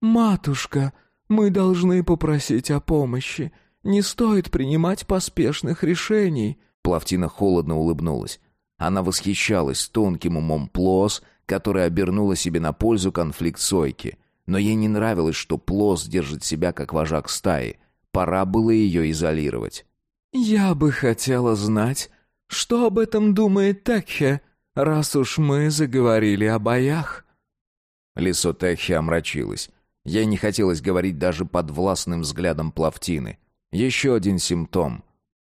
«Матушка, мы должны попросить о помощи. Не стоит принимать поспешных решений». Плавтина холодно улыбнулась. Она восхищалась тонким умом Плос, который обернула себе на пользу конфликт Сойки но ей не нравилось, что Плос держит себя как вожак стаи. Пора было ее изолировать. «Я бы хотела знать, что об этом думает Текхе, раз уж мы заговорили о боях». Лицо Текхе омрачилось. Ей не хотелось говорить даже под властным взглядом Плавтины. Еще один симптом.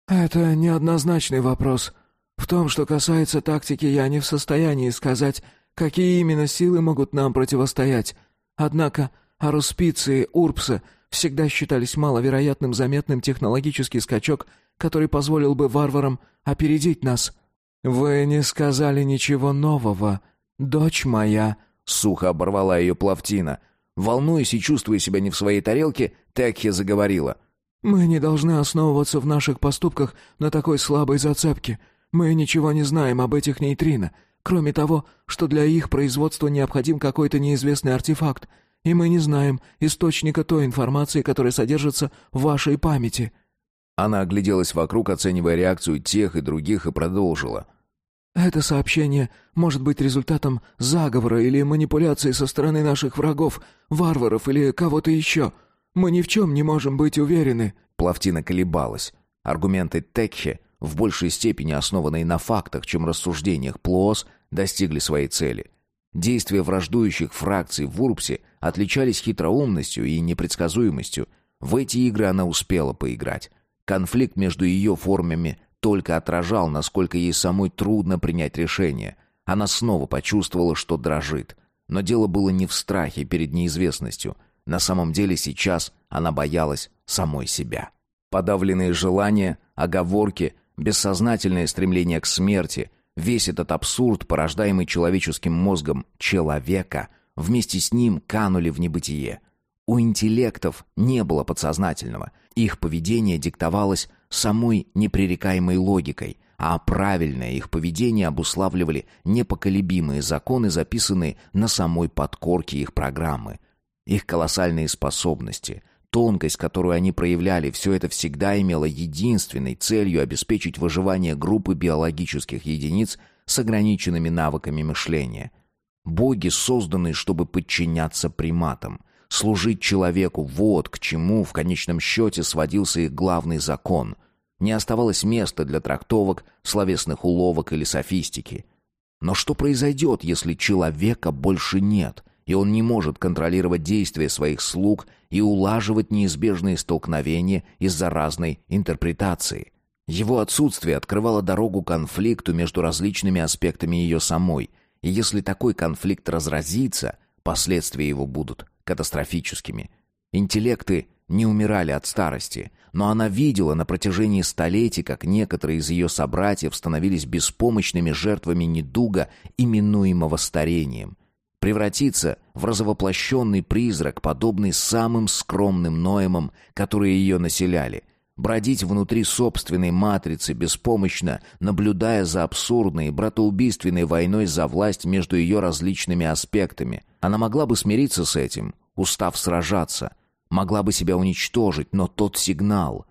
«Это неоднозначный вопрос. В том, что касается тактики, я не в состоянии сказать, какие именно силы могут нам противостоять. Однако аруспиции Урпса всегда считались маловероятным заметным технологический скачок, который позволил бы варварам опередить нас. «Вы не сказали ничего нового, дочь моя», — сухо оборвала ее Плавтина. Волнуясь и чувствуя себя не в своей тарелке, Текхе заговорила. «Мы не должны основываться в наших поступках на такой слабой зацепке. Мы ничего не знаем об этих нейтрино, кроме того, что для их производства необходим какой-то неизвестный артефакт, и мы не знаем источника той информации, которая содержится в вашей памяти». Она огляделась вокруг, оценивая реакцию тех и других, и продолжила. «Это сообщение может быть результатом заговора или манипуляции со стороны наших врагов, варваров или кого-то еще. Мы ни в чем не можем быть уверены». Плавтина колебалась. Аргументы Текхе, в большей степени основанные на фактах, чем рассуждениях Плоос, достигли своей цели. Действия враждующих фракций в Урбсе отличались хитроумностью и непредсказуемостью. В эти игры она успела поиграть. Конфликт между ее формами только отражал, насколько ей самой трудно принять решение. Она снова почувствовала, что дрожит. Но дело было не в страхе перед неизвестностью. На самом деле сейчас она боялась самой себя. Подавленные желания, оговорки, бессознательное стремление к смерти, весь этот абсурд, порождаемый человеческим мозгом человека, вместе с ним канули в небытие. У интеллектов не было подсознательного. Их поведение диктовалось самой непререкаемой логикой, а правильное их поведение обуславливали непоколебимые законы, записанные на самой подкорке их программы. Их колоссальные способности, тонкость, которую они проявляли, все это всегда имело единственной целью обеспечить выживание группы биологических единиц с ограниченными навыками мышления. Боги созданы, чтобы подчиняться приматам, служить человеку, вот к чему в конечном счете сводился их главный закон. Не оставалось места для трактовок, словесных уловок или софистики. Но что произойдет, если человека больше нет, и он не может контролировать действия своих слуг и улаживать неизбежные столкновения из-за разной интерпретации? Его отсутствие открывало дорогу конфликту между различными аспектами ее самой, и если такой конфликт разразится, последствия его будут катастрофическими. Интеллекты не умирали от старости, но она видела на протяжении столетий, как некоторые из ее собратьев становились беспомощными жертвами недуга, именуемого старением. Превратиться в разовоплощенный призрак, подобный самым скромным Ноемам, которые ее населяли – бродить внутри собственной матрицы, беспомощно наблюдая за абсурдной, братоубийственной войной за власть между ее различными аспектами. Она могла бы смириться с этим, устав сражаться, могла бы себя уничтожить, но тот сигнал...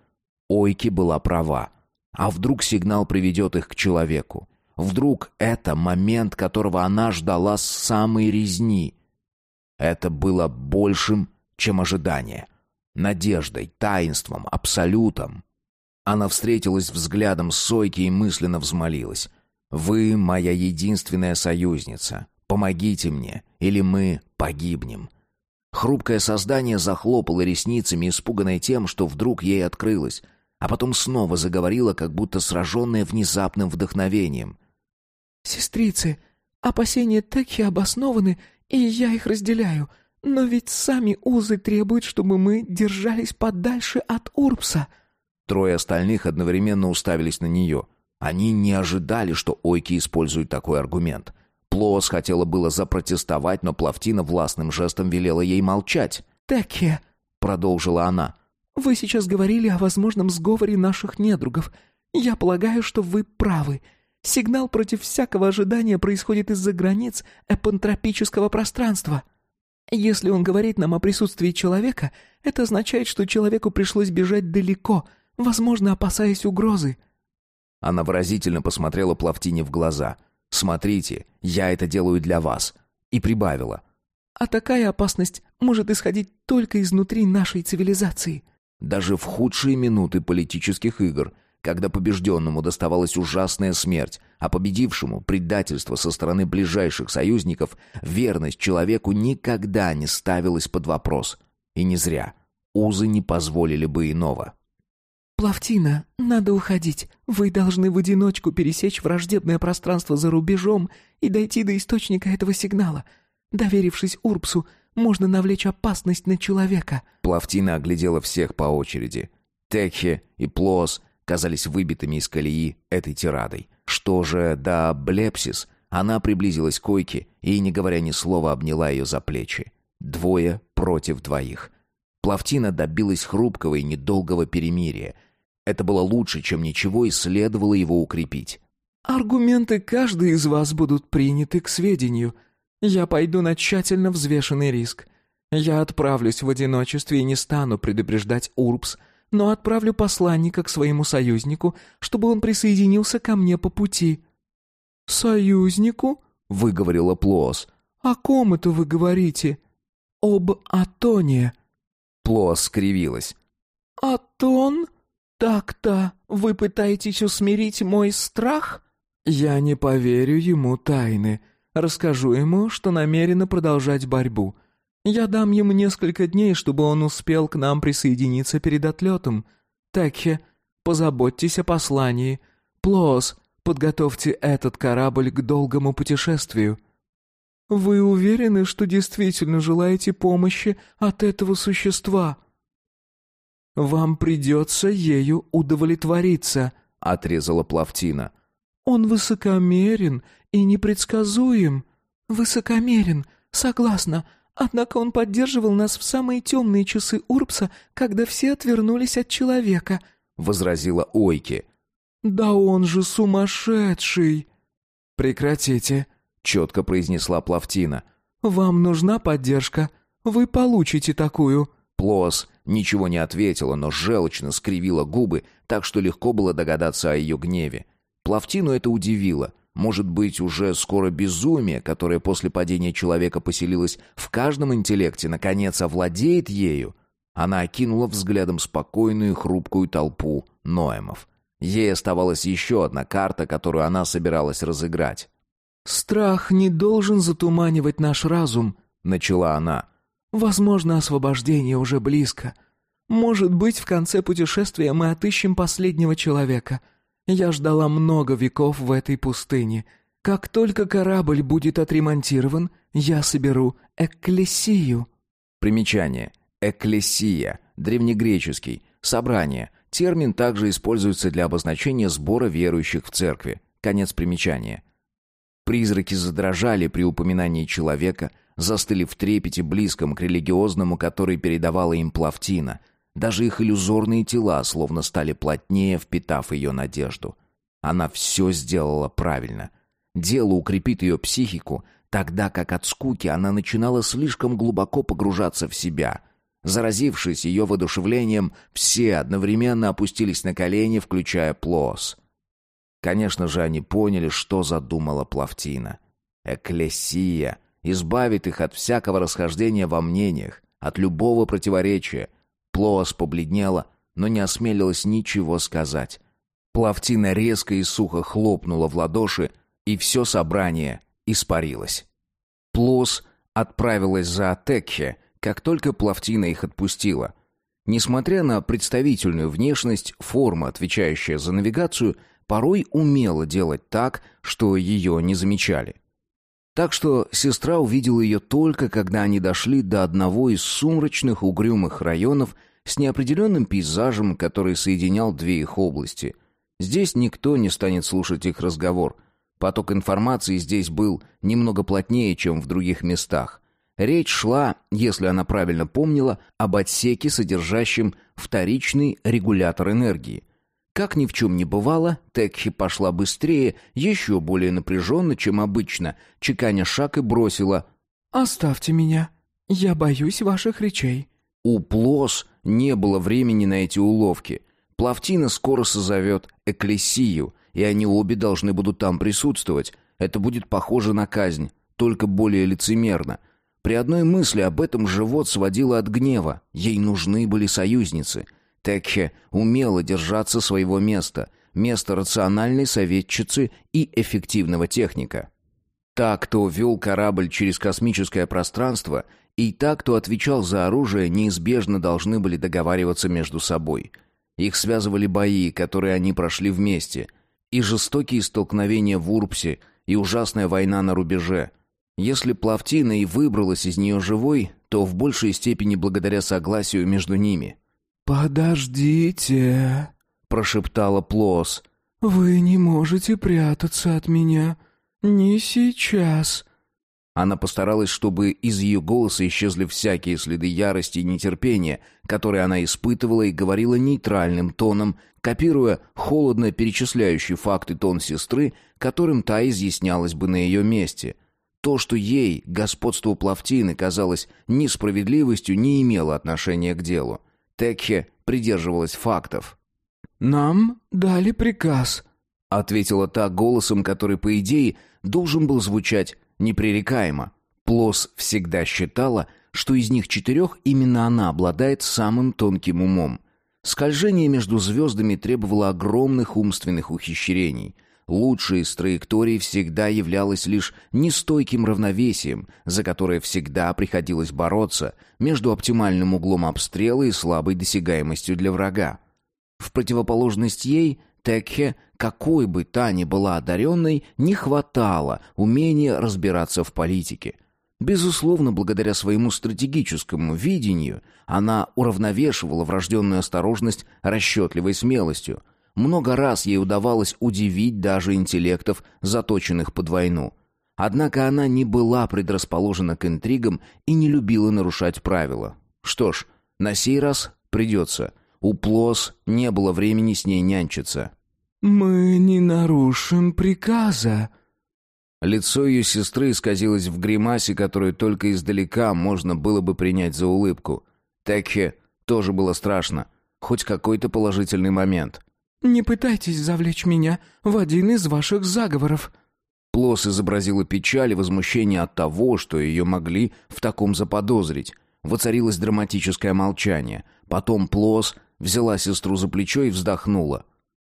Ойки была права. А вдруг сигнал приведет их к человеку? Вдруг это момент, которого она ждала с самой резни? Это было большим, чем ожидание. — надеждой, таинством, абсолютом. Она встретилась взглядом Сойки и мысленно взмолилась. «Вы моя единственная союзница. Помогите мне, или мы погибнем». Хрупкое создание захлопало ресницами, испуганное тем, что вдруг ей открылось, а потом снова заговорила, как будто сраженная внезапным вдохновением. «Сестрицы, опасения таки обоснованы, и я их разделяю. Но ведь сами узы требуют, чтобы мы держались подальше от Урбса. Трое остальных одновременно уставились на нее. Они не ожидали, что Ойки использует такой аргумент. Плоос хотела было запротестовать, но Плавтина властным жестом велела ей молчать. «Теке», — продолжила она, — «вы сейчас говорили о возможном сговоре наших недругов. Я полагаю, что вы правы. Сигнал против всякого ожидания происходит из-за границ эпантропического пространства». Если он говорит нам о присутствии человека, это означает, что человеку пришлось бежать далеко, возможно, опасаясь угрозы». Она выразительно посмотрела Плавтине в глаза. «Смотрите, я это делаю для вас». И прибавила. «А такая опасность может исходить только изнутри нашей цивилизации». Даже в худшие минуты политических игр – когда побежденному доставалась ужасная смерть, а победившему предательство со стороны ближайших союзников, верность человеку никогда не ставилась под вопрос. И не зря. Узы не позволили бы иного. «Плавтина, надо уходить. Вы должны в одиночку пересечь враждебное пространство за рубежом и дойти до источника этого сигнала. Доверившись Урбсу, можно навлечь опасность на человека». Плавтина оглядела всех по очереди. Текхе и Плос казались выбитыми из колеи этой тирадой. Что же до Блепсис, она приблизилась к койке и, не говоря ни слова, обняла ее за плечи. Двое против двоих. Плавтина добилась хрупкого и недолгого перемирия. Это было лучше, чем ничего, и следовало его укрепить. «Аргументы каждой из вас будут приняты к сведению. Я пойду на тщательно взвешенный риск. Я отправлюсь в одиночестве и не стану предупреждать Урбс, но отправлю посланника к своему союзнику, чтобы он присоединился ко мне по пути». «Союзнику?» — выговорила Плоос. «О ком это вы говорите?» «Об Атоне». Плоос скривилась. «Атон? Так-то вы пытаетесь усмирить мой страх?» «Я не поверю ему тайны. Расскажу ему, что намерена продолжать борьбу. Я дам ему несколько дней, чтобы он успел к нам присоединиться перед отлетом. Текхе, позаботьтесь о послании. Плоос, подготовьте этот корабль к долгому путешествию». «Вы уверены, что действительно желаете помощи от этого существа?» «Вам придется ею удовлетвориться», — отрезала Плавтина. «Он высокомерен и непредсказуем». «Высокомерен, согласна, Однако он поддерживал нас в самые темные часы Урбса, когда все отвернулись от человека», — возразила Ойки. «Да он же сумасшедший!» «Прекратите», — четко произнесла Плавтина. «Вам нужна поддержка. Вы получите такую». Плос ничего не ответила, но желчно скривила губы, так что легко было догадаться о ее гневе. Плавтину это удивило. Может быть, уже скоро безумие, которое после падения человека поселилось в каждом интеллекте, наконец овладеет ею? Она окинула взглядом спокойную хрупкую толпу Ноэмов. Ей оставалась еще одна карта, которую она собиралась разыграть. «Страх не должен затуманивать наш разум», — начала она. «Возможно, освобождение уже близко. Может быть, в конце путешествия мы отыщем последнего человека». Я ждала много веков в этой пустыне. Как только корабль будет отремонтирован, я соберу экклесию». Примечание. Экклесия. Древнегреческий. Собрание. Термин также используется для обозначения сбора верующих в церкви. Конец примечания. Призраки задрожали при упоминании человека, застыли в трепете близком к религиозному, который передавала им Плавтина — даже их иллюзорные тела словно стали плотнее, впитав ее надежду. Она все сделала правильно. Дело укрепит ее психику, тогда как от скуки она начинала слишком глубоко погружаться в себя. Заразившись ее воодушевлением, все одновременно опустились на колени, включая Плос. Конечно же, они поняли, что задумала Плавтина. Экклесия избавит их от всякого расхождения во мнениях, от любого противоречия, Плоас побледнела, но не осмелилась ничего сказать. Плавтина резко и сухо хлопнула в ладоши, и все собрание испарилось. Плос отправилась за Атекхе, как только Плавтина их отпустила. Несмотря на представительную внешность, форма, отвечающая за навигацию, порой умела делать так, что ее не замечали. Так что сестра увидела ее только, когда они дошли до одного из сумрачных угрюмых районов с неопределенным пейзажем, который соединял две их области. Здесь никто не станет слушать их разговор. Поток информации здесь был немного плотнее, чем в других местах. Речь шла, если она правильно помнила, об отсеке, содержащем вторичный регулятор энергии. Как ни в чем не бывало, Текхи пошла быстрее, еще более напряженно, чем обычно, чеканя шаг и бросила «Оставьте меня. Я боюсь ваших речей». У Плос не было времени на эти уловки. Плавтина скоро созовет Экклесию, и они обе должны будут там присутствовать. Это будет похоже на казнь, только более лицемерно. При одной мысли об этом живот сводило от гнева. Ей нужны были союзницы — Текхе умела держаться своего места, места рациональной советчицы и эффективного техника. Та, кто вел корабль через космическое пространство, и та, кто отвечал за оружие, неизбежно должны были договариваться между собой. Их связывали бои, которые они прошли вместе, и жестокие столкновения в Урпсе, и ужасная война на рубеже. Если Плавтина и выбралась из нее живой, то в большей степени благодаря согласию между ними – «Подождите», — прошептала Плос. «Вы не можете прятаться от меня. Не сейчас». Она постаралась, чтобы из ее голоса исчезли всякие следы ярости и нетерпения, которые она испытывала и говорила нейтральным тоном, копируя холодно перечисляющий факты тон сестры, которым та изъяснялась бы на ее месте. То, что ей, господству Плавтины, казалось несправедливостью, не имело отношения к делу. Текхе придерживалась фактов. «Нам дали приказ», — ответила та голосом, который, по идее, должен был звучать непререкаемо. Плос всегда считала, что из них четырех именно она обладает самым тонким умом. Скольжение между звездами требовало огромных умственных ухищрений. Лучшей из траекторий всегда являлось лишь нестойким равновесием, за которое всегда приходилось бороться между оптимальным углом обстрела и слабой досягаемостью для врага. В противоположность ей Текхе, какой бы та ни была одаренной, не хватало умения разбираться в политике. Безусловно, благодаря своему стратегическому видению, она уравновешивала врожденную осторожность расчетливой смелостью. Много раз ей удавалось удивить даже интеллектов, заточенных под войну. Однако она не была предрасположена к интригам и не любила нарушать правила. Что ж, на сей раз придется. У Плос не было времени с ней нянчиться. «Мы не нарушим приказа». Лицо ее сестры исказилось в гримасе, которую только издалека можно было бы принять за улыбку. Текхе тоже было страшно. Хоть какой-то положительный момент. «Не пытайтесь завлечь меня в один из ваших заговоров». Плос изобразила печаль и возмущение от того, что ее могли в таком заподозрить. Воцарилось драматическое молчание. Потом Плос взяла сестру за плечо и вздохнула.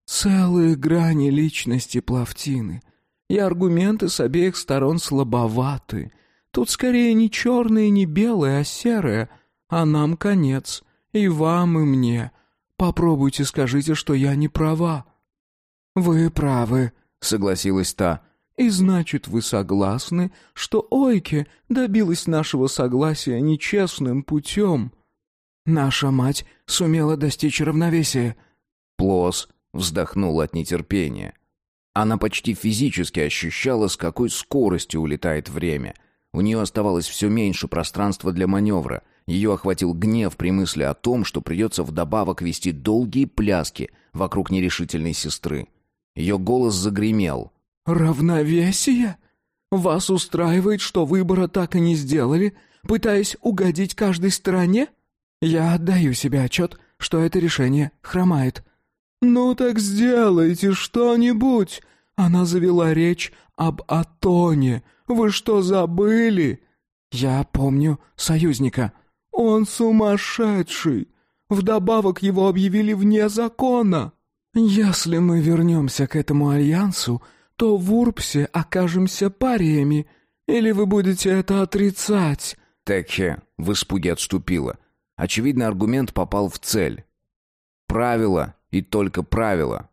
Целые грани личности Плавтины. И аргументы с обеих сторон слабоваты. Тут скорее не черное, не белое, а серое. А нам конец. И вам, и мне. Попробуйте скажите, что я не права. Вы правы, согласилась та. И значит, вы согласны, что Ойке добилась нашего согласия нечестным путем. Наша мать сумела достичь равновесия. Плос вздохнула от нетерпения. Она почти физически ощущала, с какой скоростью улетает время. У нее оставалось все меньше пространства для маневра. Ее охватил гнев при мысли о том, что придется вдобавок вести долгие пляски вокруг нерешительной сестры. Ее голос загремел. «Равновесие? Вас устраивает, что выбора так и не сделали, пытаясь угодить каждой стороне? Я отдаю себе отчет, что это решение хромает. «Ну так сделайте что-нибудь!» Она завела речь об Атоне. «Вы что, забыли?» «Я помню союзника». «Он сумасшедший! Вдобавок его объявили вне закона!» «Если мы вернемся к этому альянсу, то в Урпсе окажемся париями, или вы будете это отрицать?» Текхе в испуге отступила. Очевидно, аргумент попал в цель. Правило и только правила.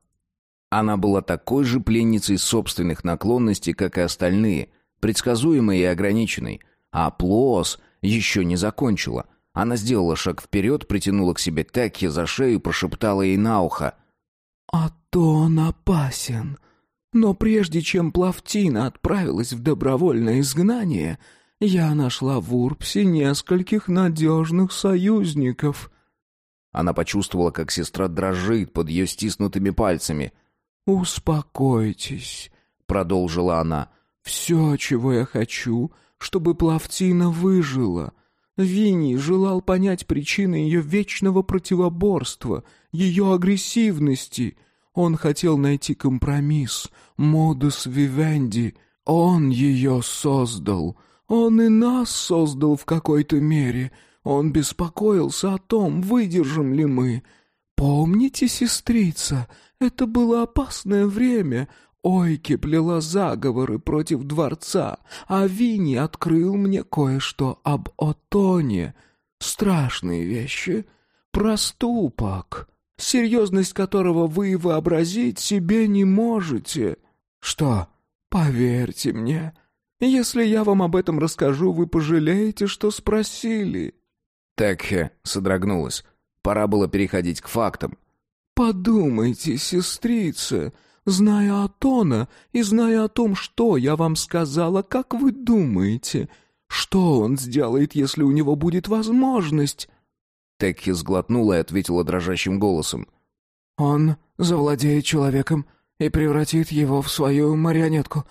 Она была такой же пленницей собственных наклонностей, как и остальные, предсказуемой и ограниченной, а Плоос еще не закончила. Она сделала шаг вперед, притянула к себе Текхи за шею и прошептала ей на ухо. «А то он опасен. Но прежде чем Плавтина отправилась в добровольное изгнание, я нашла в Урпсе нескольких надежных союзников». Она почувствовала, как сестра дрожит под ее стиснутыми пальцами. «Успокойтесь», — продолжила она. «Все, чего я хочу, чтобы Плавтина выжила. Винни желал понять причины ее вечного противоборства, ее агрессивности. Он хотел найти компромисс, модус вивенди. Он ее создал. Он и нас создал в какой-то мере». Он беспокоился о том, выдержим ли мы. Помните, сестрица, это было опасное время. Ойки плела заговоры против дворца, а Винни открыл мне кое-что об Отоне. Страшные вещи. Проступок, серьезность которого вы вообразить себе не можете. Что, поверьте мне, если я вам об этом расскажу, вы пожалеете, что спросили». Текхе содрогнулась. Пора было переходить к фактам. «Подумайте, сестрица, Зная Атона и зная о том, что я вам сказала, как вы думаете, что он сделает, если у него будет возможность?» Текхи сглотнула и ответила дрожащим голосом. «Он завладеет человеком и превратит его в свою марионетку.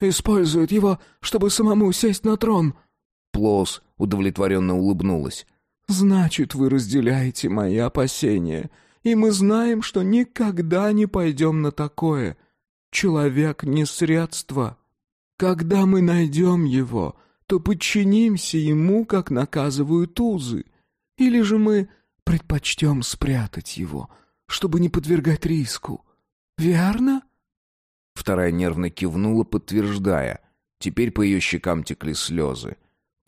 Использует его, чтобы самому сесть на трон». Плос удовлетворенно улыбнулась. «Значит, вы разделяете мои опасения, и мы знаем, что никогда не пойдем на такое. Человек не средство. Когда мы найдем его, то подчинимся ему, как наказывают узы. Или же мы предпочтем спрятать его, чтобы не подвергать риску. Верно?» Вторая нервно кивнула, подтверждая. Теперь по ее щекам текли слезы.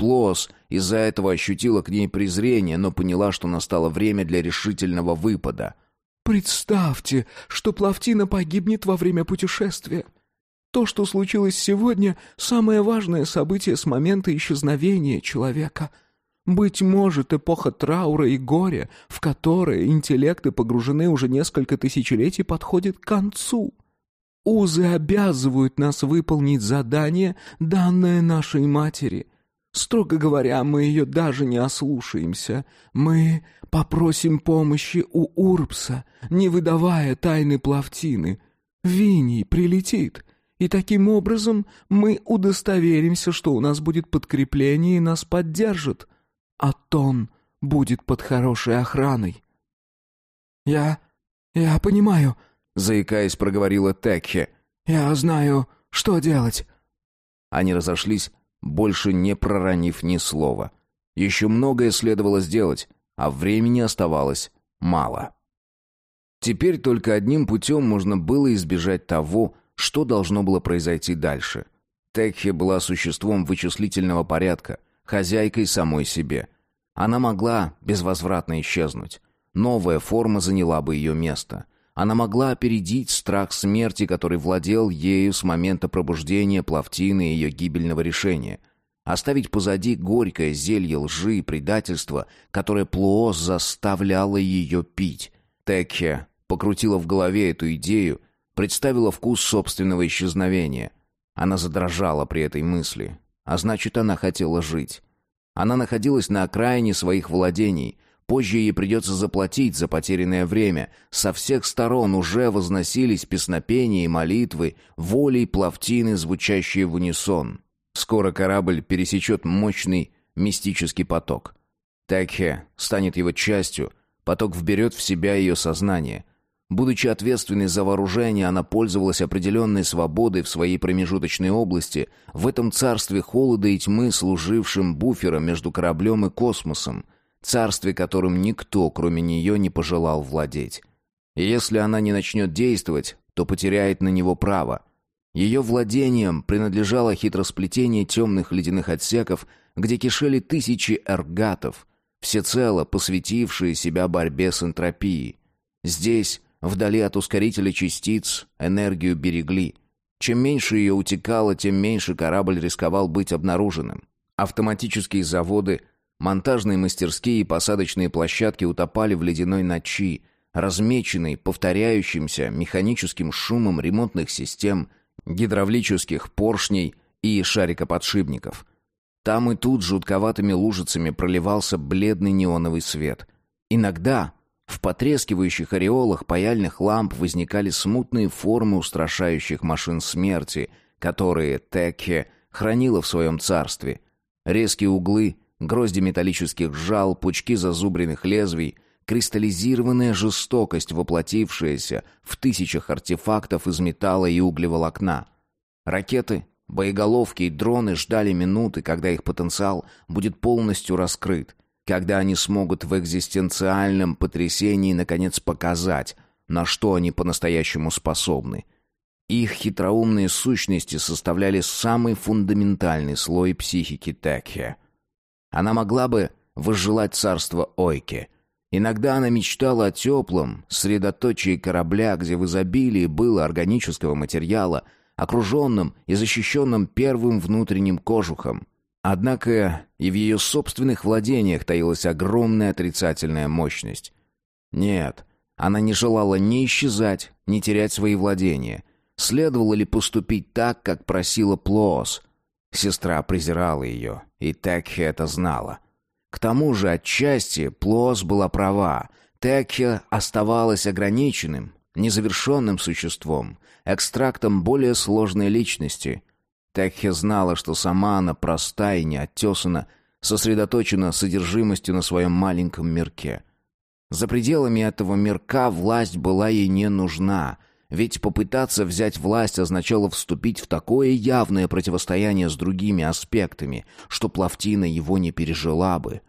Плос из-за этого ощутила к ней презрение, но поняла, что настало время для решительного выпада. «Представьте, что Плавтина погибнет во время путешествия. То, что случилось сегодня, самое важное событие с момента исчезновения человека. Быть может, эпоха траура и горя, в которое интеллекты погружены уже несколько тысячелетий, подходит к концу». Узы обязывают нас выполнить задание, данное нашей матери. Строго говоря, мы ее даже не ослушаемся. Мы попросим помощи у Урбса, не выдавая тайны Плавтины. Винни прилетит, и таким образом мы удостоверимся, что у нас будет подкрепление и нас поддержат. А Тон будет под хорошей охраной. «Я... я понимаю», — заикаясь, проговорила Текхе. «Я знаю, что делать». Они разошлись больше не проронив ни слова. Еще многое следовало сделать, а времени оставалось мало. Теперь только одним путем можно было избежать того, что должно было произойти дальше. Текхе была существом вычислительного порядка, хозяйкой самой себе. Она могла безвозвратно исчезнуть. Новая форма заняла бы ее место. Она могла опередить страх смерти, который владел ею с момента пробуждения Плавтины и ее гибельного решения. Оставить позади горькое зелье лжи и предательства, которое Плуос заставляло ее пить. Текхе покрутила в голове эту идею, представила вкус собственного исчезновения. Она задрожала при этой мысли. А значит, она хотела жить. Она находилась на окраине своих владений — Позже ей придется заплатить за потерянное время. Со всех сторон уже возносились песнопения и молитвы, волей плавтины, звучащие в унисон. Скоро корабль пересечет мощный мистический поток. Текхе станет его частью, поток вберет в себя ее сознание. Будучи ответственной за вооружение, она пользовалась определенной свободой в своей промежуточной области, в этом царстве холода и тьмы, служившем буфером между кораблем и космосом — царстве, которым никто, кроме нее, не пожелал владеть. И если она не начнет действовать, то потеряет на него право. Ее владением принадлежало хитросплетение темных ледяных отсеков, где кишели тысячи эргатов, всецело посвятившие себя борьбе с энтропией. Здесь, вдали от ускорителя частиц, энергию берегли. Чем меньше ее утекало, тем меньше корабль рисковал быть обнаруженным. Автоматические заводы Монтажные мастерские и посадочные площадки утопали в ледяной ночи, размеченной повторяющимся механическим шумом ремонтных систем, гидравлических поршней и шарикоподшипников. Там и тут жутковатыми лужицами проливался бледный неоновый свет. Иногда в потрескивающих ореолах паяльных ламп возникали смутные формы устрашающих машин смерти, которые Текхе хранила в своем царстве. Резкие углы — Грозди металлических жал, пучки зазубренных лезвий, кристаллизированная жестокость, воплотившаяся в тысячах артефактов из металла и углеволокна. Ракеты, боеголовки и дроны ждали минуты, когда их потенциал будет полностью раскрыт, когда они смогут в экзистенциальном потрясении наконец показать, на что они по-настоящему способны. Их хитроумные сущности составляли самый фундаментальный слой психики Текхе — она могла бы возжелать царство Ойке. Иногда она мечтала о теплом средоточии корабля, где в изобилии было органического материала, окруженном и защищенном первым внутренним кожухом. Однако и в ее собственных владениях таилась огромная отрицательная мощность. Нет, она не желала ни исчезать, ни терять свои владения. Следовало ли поступить так, как просила Плоос? Сестра презирала ее, и Текхе это знала. К тому же, отчасти, Плоос была права. Текхе оставалась ограниченным, незавершенным существом, экстрактом более сложной личности. Текхе знала, что сама она проста и неоттесана, сосредоточена содержимостью на своем маленьком мирке. За пределами этого мирка власть была ей не нужна — ведь попытаться взять власть означало вступить в такое явное противостояние с другими аспектами, что Плавтина его не пережила бы.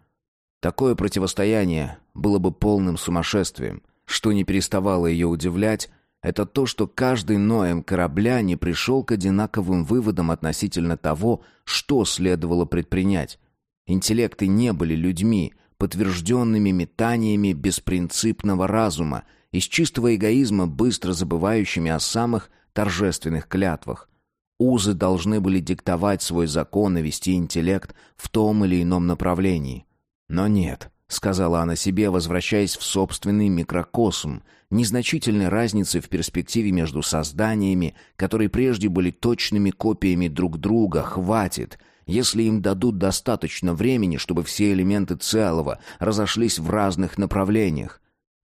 Такое противостояние было бы полным сумасшествием. Что не переставало ее удивлять, это то, что каждый Ноем корабля не пришел к одинаковым выводам относительно того, что следовало предпринять. Интеллекты не были людьми, подтвержденными метаниями беспринципного разума, из чистого эгоизма, быстро забывающими о самых торжественных клятвах. Узы должны были диктовать свой закон и вести интеллект в том или ином направлении. Но нет, сказала она себе, возвращаясь в собственный микрокосм, незначительной разницы в перспективе между созданиями, которые прежде были точными копиями друг друга, хватит, если им дадут достаточно времени, чтобы все элементы целого разошлись в разных направлениях.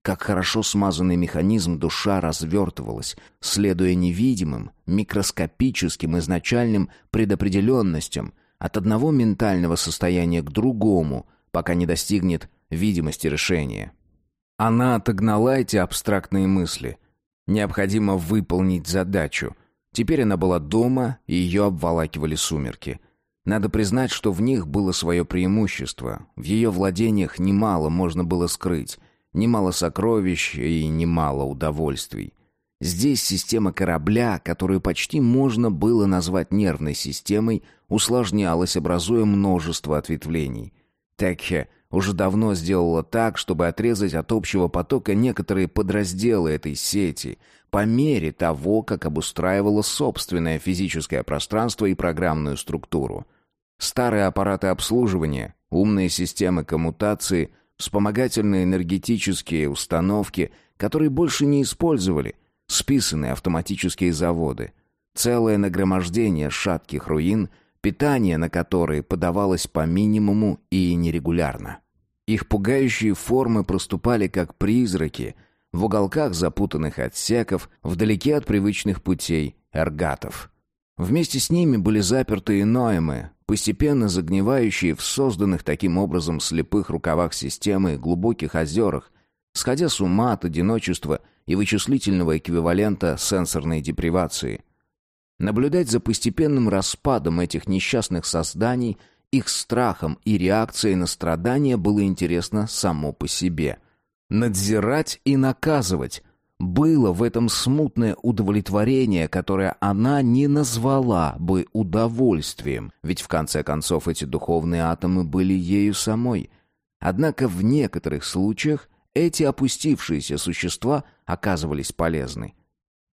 Как хорошо смазанный механизм душа развертывалась, следуя невидимым, микроскопическим изначальным предопределенностям от одного ментального состояния к другому, пока не достигнет видимости решения. Она отогнала эти абстрактные мысли. Необходимо выполнить задачу. Теперь она была дома, и ее обволакивали сумерки. Надо признать, что в них было свое преимущество. В ее владениях немало можно было скрыть. Немало сокровищ и немало удовольствий. Здесь система корабля, которую почти можно было назвать нервной системой, усложнялась, образуя множество ответвлений. Текхе уже давно сделала так, чтобы отрезать от общего потока некоторые подразделы этой сети, по мере того, как обустраивала собственное физическое пространство и программную структуру. Старые аппараты обслуживания, умные системы коммутации — вспомогательные энергетические установки, которые больше не использовали, списанные автоматические заводы, целое нагромождение шатких руин, питание на которые подавалось по минимуму и нерегулярно. Их пугающие формы проступали как призраки в уголках запутанных отсеков, вдалеке от привычных путей эргатов. Вместе с ними были заперты и ноемы, постепенно загнивающие в созданных таким образом слепых рукавах системы и глубоких озерах, сходя с ума от одиночества и вычислительного эквивалента сенсорной депривации. Наблюдать за постепенным распадом этих несчастных созданий, их страхом и реакцией на страдания было интересно само по себе. Надзирать и наказывать, было в этом смутное удовлетворение, которое она не назвала бы удовольствием, ведь в конце концов эти духовные атомы были ею самой. Однако в некоторых случаях эти опустившиеся существа оказывались полезны.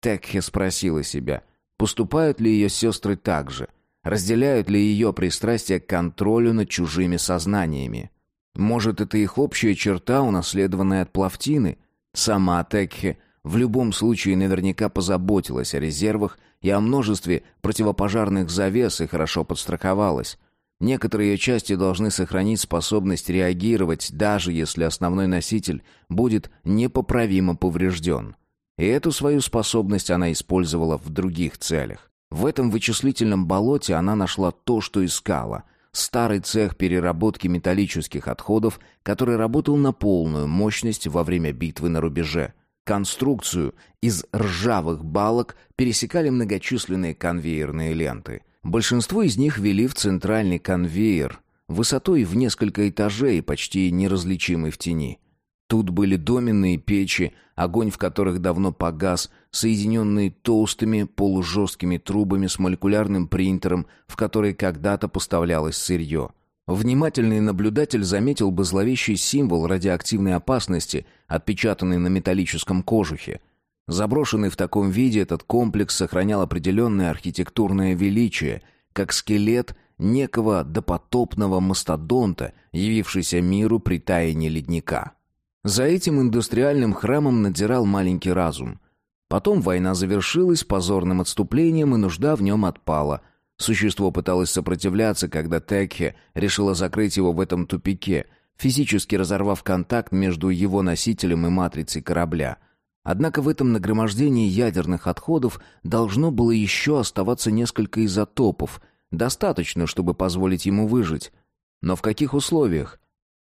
Текхе спросила себя, поступают ли ее сестры так же, разделяют ли ее пристрастие к контролю над чужими сознаниями. Может, это их общая черта, унаследованная от Плавтины? Сама Текхе в любом случае наверняка позаботилась о резервах и о множестве противопожарных завес и хорошо подстраховалась. Некоторые ее части должны сохранить способность реагировать, даже если основной носитель будет непоправимо поврежден. И эту свою способность она использовала в других целях. В этом вычислительном болоте она нашла то, что искала — старый цех переработки металлических отходов, который работал на полную мощность во время битвы на рубеже — Конструкцию из ржавых балок пересекали многочисленные конвейерные ленты. Большинство из них вели в центральный конвейер, высотой в несколько этажей, почти неразличимый в тени. Тут были доменные печи, огонь в которых давно погас, соединенные толстыми полужесткими трубами с молекулярным принтером, в который когда-то поставлялось сырье. Внимательный наблюдатель заметил бы зловещий символ радиоактивной опасности, отпечатанный на металлическом кожухе. Заброшенный в таком виде, этот комплекс сохранял определенное архитектурное величие, как скелет некого допотопного мастодонта, явившийся миру при таянии ледника. За этим индустриальным храмом надзирал маленький разум. Потом война завершилась позорным отступлением, и нужда в нем отпала. Существо пыталось сопротивляться, когда Текхе решила закрыть его в этом тупике, физически разорвав контакт между его носителем и матрицей корабля. Однако в этом нагромождении ядерных отходов должно было еще оставаться несколько изотопов, достаточно, чтобы позволить ему выжить. Но в каких условиях?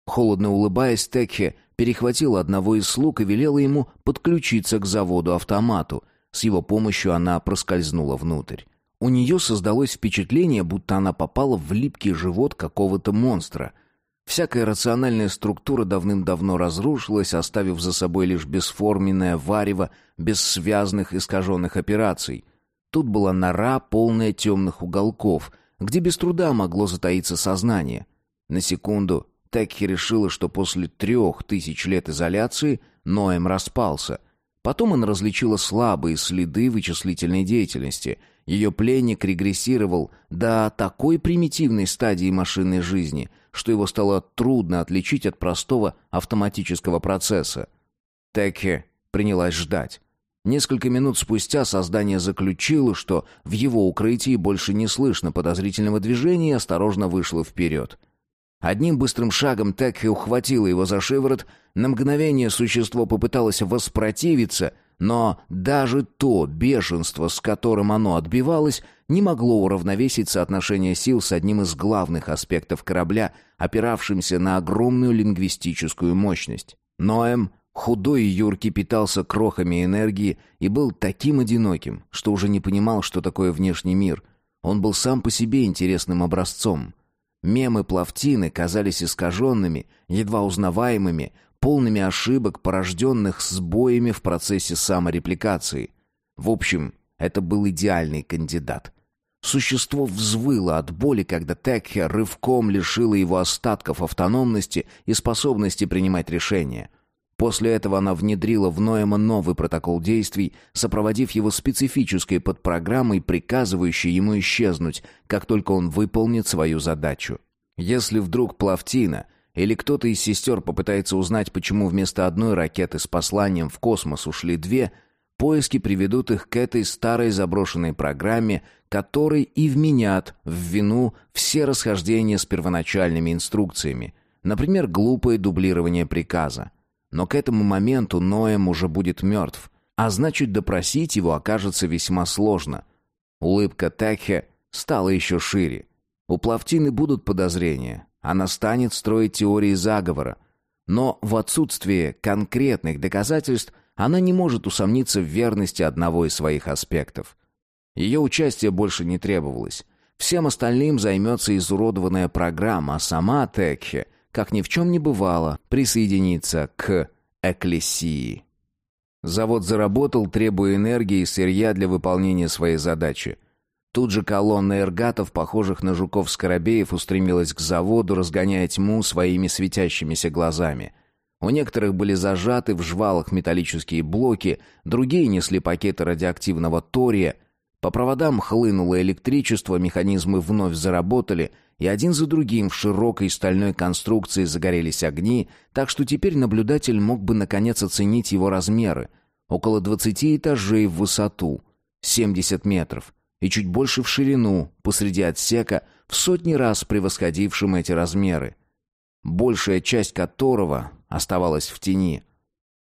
Холодно улыбаясь, Текхе перехватила одного из слуг и велела ему подключиться к заводу-автомату. С его помощью она проскользнула внутрь. У нее создалось впечатление, будто она попала в липкий живот какого-то монстра — Всякая рациональная структура давным-давно разрушилась, оставив за собой лишь бесформенное варево бессвязных искаженных операций. Тут была нора, полная темных уголков, где без труда могло затаиться сознание. На секунду Текхи решила, что после трех тысяч лет изоляции Ноэм распался. Потом она различила слабые следы вычислительной деятельности. Ее пленник регрессировал до такой примитивной стадии машинной жизни, что его стало трудно отличить от простого автоматического процесса. Текхе принялась ждать. Несколько минут спустя создание заключило, что в его укрытии больше не слышно подозрительного движения и осторожно вышло вперед. Одним быстрым шагом Текхе ухватила его за шиворот, на мгновение существо попыталось воспротивиться — но даже то бешенство, с которым оно отбивалось, не могло уравновесить соотношение сил с одним из главных аспектов корабля, опиравшимся на огромную лингвистическую мощность. Ноэм, худой и юркий, питался крохами энергии и был таким одиноким, что уже не понимал, что такое внешний мир. Он был сам по себе интересным образцом. Мемы плавтины казались искаженными, едва узнаваемыми, полными ошибок, порожденных сбоями в процессе саморепликации. В общем, это был идеальный кандидат. Существо взвыло от боли, когда Текхе рывком лишило его остатков автономности и способности принимать решения. После этого она внедрила в Ноэма новый протокол действий, сопроводив его специфической подпрограммой, приказывающей ему исчезнуть, как только он выполнит свою задачу. Если вдруг Плавтина — или кто-то из сестер попытается узнать, почему вместо одной ракеты с посланием в космос ушли две, поиски приведут их к этой старой заброшенной программе, которой и вменят в вину все расхождения с первоначальными инструкциями, например, глупое дублирование приказа. Но к этому моменту Ноем уже будет мертв, а значит допросить его окажется весьма сложно. Улыбка Текхе стала еще шире. У Плавтины будут подозрения, она станет строить теории заговора. Но в отсутствие конкретных доказательств она не может усомниться в верности одного из своих аспектов. Ее участие больше не требовалось. Всем остальным займется изуродованная программа, а сама Текхе, как ни в чем не бывало, присоединится к Экклесии. Завод заработал, требуя энергии и сырья для выполнения своей задачи – Тут же колонна эргатов, похожих на жуков-скоробеев, устремилась к заводу, разгоняя тьму своими светящимися глазами. У некоторых были зажаты в жвалах металлические блоки, другие несли пакеты радиоактивного тория. По проводам хлынуло электричество, механизмы вновь заработали, и один за другим в широкой стальной конструкции загорелись огни, так что теперь наблюдатель мог бы наконец оценить его размеры. Около двадцати этажей в высоту, семьдесят метров и чуть больше в ширину, посреди отсека, в сотни раз превосходившим эти размеры. Большая часть которого оставалась в тени.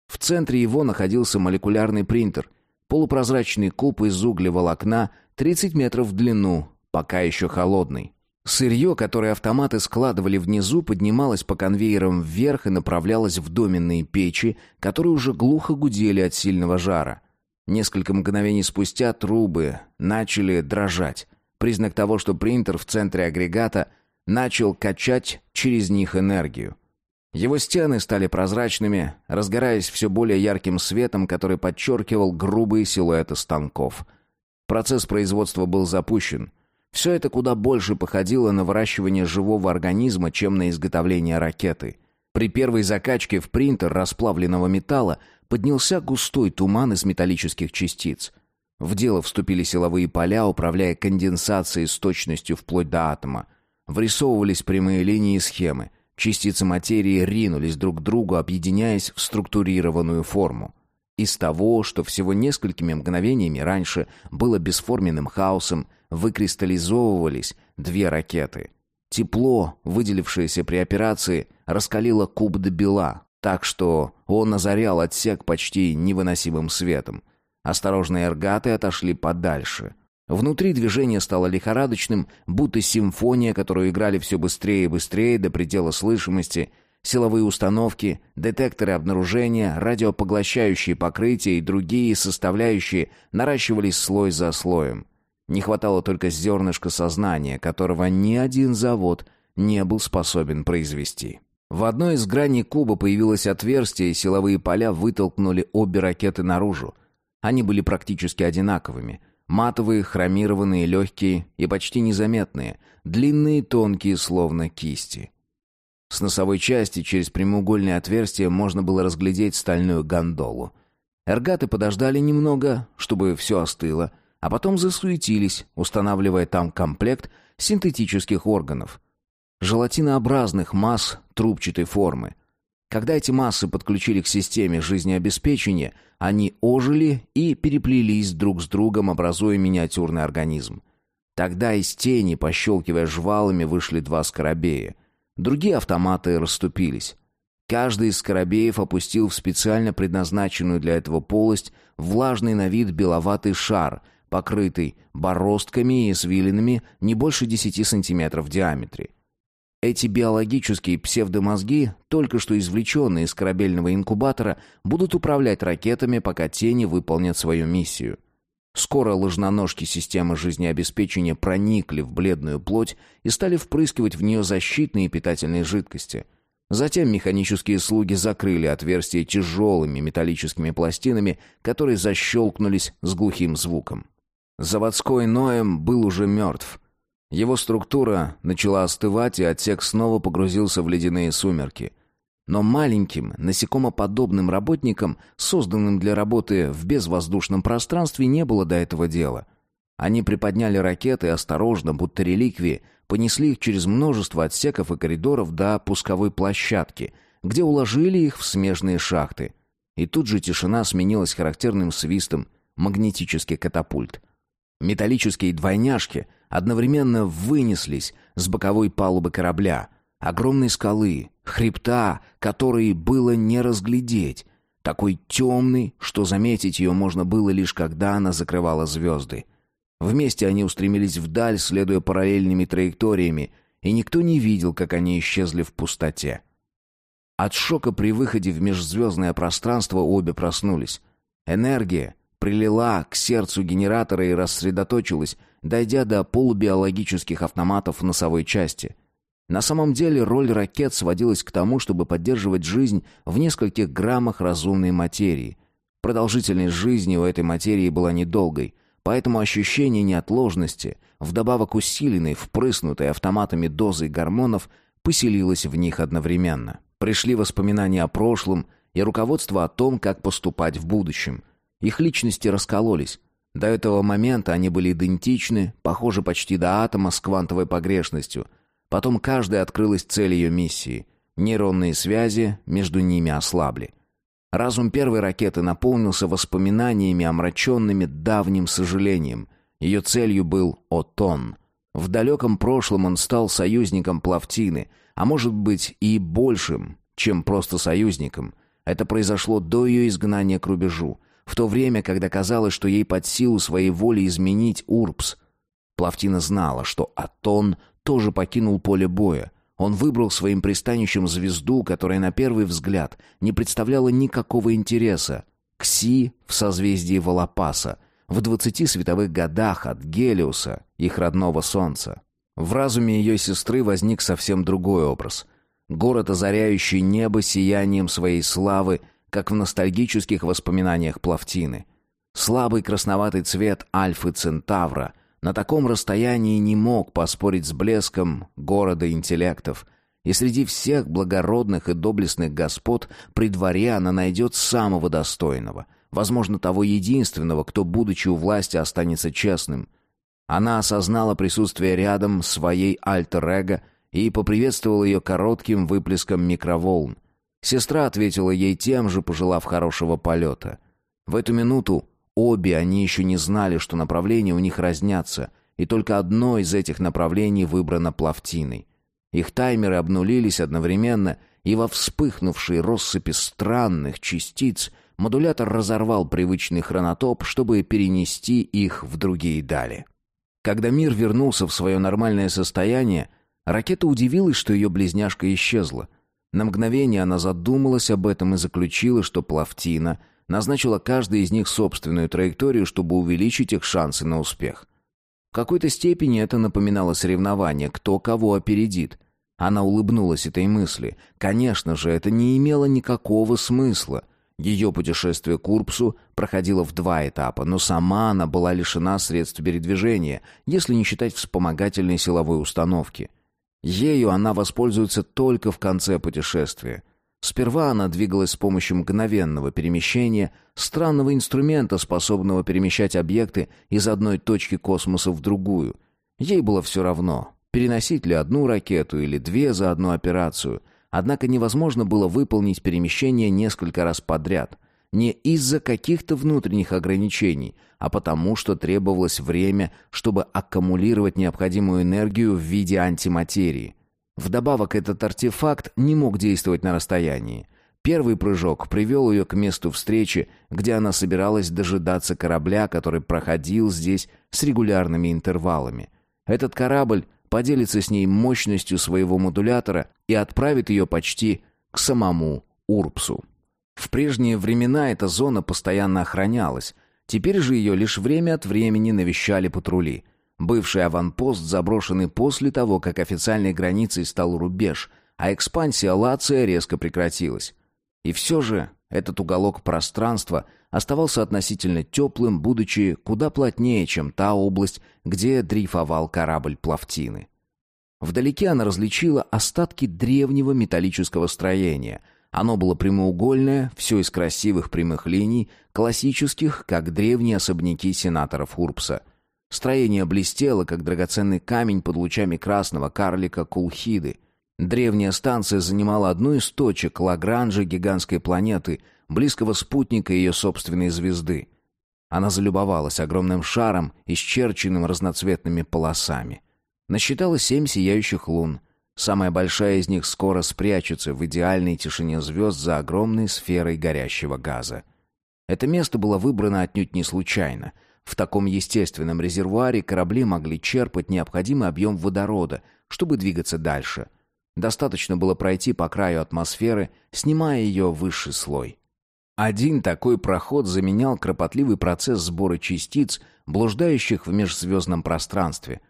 В центре его находился молекулярный принтер, полупрозрачный куб из углеволокна 30 метров в длину, пока еще холодный. Сырье, которое автоматы складывали внизу, поднималось по конвейерам вверх и направлялось в доменные печи, которые уже глухо гудели от сильного жара. Несколько мгновений спустя трубы начали дрожать. Признак того, что принтер в центре агрегата начал качать через них энергию. Его стены стали прозрачными, разгораясь все более ярким светом, который подчеркивал грубые силуэты станков. Процесс производства был запущен. Все это куда больше походило на выращивание живого организма, чем на изготовление ракеты. При первой закачке в принтер расплавленного металла поднялся густой туман из металлических частиц. В дело вступили силовые поля, управляя конденсацией с точностью вплоть до атома. Врисовывались прямые линии и схемы. Частицы материи ринулись друг к другу, объединяясь в структурированную форму. Из того, что всего несколькими мгновениями раньше было бесформенным хаосом, выкристаллизовывались две ракеты. Тепло, выделившееся при операции, раскалило куб до бела, так что он озарял отсек почти невыносимым светом. Осторожные эргаты отошли подальше. Внутри движение стало лихорадочным, будто симфония, которую играли все быстрее и быстрее до предела слышимости — Силовые установки, детекторы обнаружения, радиопоглощающие покрытия и другие составляющие наращивались слой за слоем. Не хватало только зернышка сознания, которого ни один завод не был способен произвести. В одной из граней куба появилось отверстие, и силовые поля вытолкнули обе ракеты наружу. Они были практически одинаковыми. Матовые, хромированные, легкие и почти незаметные, длинные, тонкие, словно кисти. С носовой части через прямоугольное отверстие можно было разглядеть стальную гондолу. Эргаты подождали немного, чтобы все остыло, а потом засуетились, устанавливая там комплект синтетических органов. Желатинообразных масс трубчатой формы. Когда эти массы подключили к системе жизнеобеспечения, они ожили и переплелись друг с другом, образуя миниатюрный организм. Тогда из тени, пощелкивая жвалами, вышли два скоробея — Другие автоматы расступились. Каждый из скоробеев опустил в специально предназначенную для этого полость влажный на вид беловатый шар, покрытый бороздками и извилинами не больше 10 сантиметров в диаметре. Эти биологические псевдомозги, только что извлеченные из корабельного инкубатора, будут управлять ракетами, пока тени выполнят свою миссию. Скоро ложноножки системы жизнеобеспечения проникли в бледную плоть и стали впрыскивать в нее защитные и питательные жидкости. Затем механические слуги закрыли отверстие тяжелыми металлическими пластинами, которые защелкнулись с глухим звуком. Заводской Ноем был уже мертв. Его структура начала остывать, и отсек снова погрузился в ледяные сумерки — но маленьким, насекомоподобным работникам, созданным для работы в безвоздушном пространстве, не было до этого дела. Они приподняли ракеты осторожно, будто реликвии, понесли их через множество отсеков и коридоров до пусковой площадки, где уложили их в смежные шахты. И тут же тишина сменилась характерным свистом магнетический катапульт. Металлические двойняшки одновременно вынеслись с боковой палубы корабля, огромной скалы, хребта, который было не разглядеть, такой темный, что заметить ее можно было лишь когда она закрывала звезды. Вместе они устремились вдаль, следуя параллельными траекториями, и никто не видел, как они исчезли в пустоте. От шока при выходе в межзвездное пространство обе проснулись. Энергия прилила к сердцу генератора и рассредоточилась, дойдя до полубиологических автоматов в носовой части — на самом деле роль ракет сводилась к тому, чтобы поддерживать жизнь в нескольких граммах разумной материи. Продолжительность жизни у этой материи была недолгой, поэтому ощущение неотложности, вдобавок усиленной, впрыснутой автоматами дозой гормонов, поселилось в них одновременно. Пришли воспоминания о прошлом и руководство о том, как поступать в будущем. Их личности раскололись. До этого момента они были идентичны, похожи почти до атома с квантовой погрешностью – Потом каждой открылась цель ее миссии. Нейронные связи между ними ослабли. Разум первой ракеты наполнился воспоминаниями, омраченными давним сожалением. Ее целью был Отон. В далеком прошлом он стал союзником Плавтины, а может быть и большим, чем просто союзником. Это произошло до ее изгнания к рубежу, в то время, когда казалось, что ей под силу своей воли изменить Урбс. Плавтина знала, что Атон тоже покинул поле боя. Он выбрал своим пристанищем звезду, которая на первый взгляд не представляла никакого интереса. Кси в созвездии Волопаса, в двадцати световых годах от Гелиуса, их родного солнца. В разуме ее сестры возник совсем другой образ. Город, озаряющий небо сиянием своей славы, как в ностальгических воспоминаниях Плавтины. Слабый красноватый цвет Альфы Центавра — на таком расстоянии не мог поспорить с блеском города интеллектов. И среди всех благородных и доблестных господ при дворе она найдет самого достойного, возможно, того единственного, кто, будучи у власти, останется честным. Она осознала присутствие рядом своей альтер-эго и поприветствовала ее коротким выплеском микроволн. Сестра ответила ей тем же, пожелав хорошего полета. В эту минуту обе они еще не знали, что направления у них разнятся, и только одно из этих направлений выбрано плавтиной. Их таймеры обнулились одновременно, и во вспыхнувшей россыпи странных частиц модулятор разорвал привычный хронотоп, чтобы перенести их в другие дали. Когда мир вернулся в свое нормальное состояние, ракета удивилась, что ее близняшка исчезла. На мгновение она задумалась об этом и заключила, что Плавтина назначила каждой из них собственную траекторию, чтобы увеличить их шансы на успех. В какой-то степени это напоминало соревнование, кто кого опередит. Она улыбнулась этой мысли. Конечно же, это не имело никакого смысла. Ее путешествие к Урбсу проходило в два этапа, но сама она была лишена средств передвижения, если не считать вспомогательной силовой установки. Ею она воспользуется только в конце путешествия. Сперва она двигалась с помощью мгновенного перемещения, странного инструмента, способного перемещать объекты из одной точки космоса в другую. Ей было все равно, переносить ли одну ракету или две за одну операцию. Однако невозможно было выполнить перемещение несколько раз подряд. Не из-за каких-то внутренних ограничений, а потому, что требовалось время, чтобы аккумулировать необходимую энергию в виде антиматерии. Вдобавок, этот артефакт не мог действовать на расстоянии. Первый прыжок привел ее к месту встречи, где она собиралась дожидаться корабля, который проходил здесь с регулярными интервалами. Этот корабль поделится с ней мощностью своего модулятора и отправит ее почти к самому Урбсу. В прежние времена эта зона постоянно охранялась, теперь же ее лишь время от времени навещали патрули. Бывший аванпост заброшенный после того, как официальной границей стал рубеж, а экспансия Лация резко прекратилась. И все же этот уголок пространства оставался относительно теплым, будучи куда плотнее, чем та область, где дрейфовал корабль Плавтины. Вдалеке она различила остатки древнего металлического строения. Оно было прямоугольное, все из красивых прямых линий, классических, как древние особняки сенаторов Урбса. Строение блестело, как драгоценный камень под лучами красного карлика Кулхиды. Древняя станция занимала одну из точек Лагранжа гигантской планеты, близкого спутника ее собственной звезды. Она залюбовалась огромным шаром, исчерченным разноцветными полосами. Насчитала семь сияющих лун. Самая большая из них скоро спрячется в идеальной тишине звезд за огромной сферой горящего газа. Это место было выбрано отнюдь не случайно. В таком естественном резервуаре корабли могли черпать необходимый объем водорода, чтобы двигаться дальше. Достаточно было пройти по краю атмосферы, снимая ее высший слой. Один такой проход заменял кропотливый процесс сбора частиц, блуждающих в межзвездном пространстве.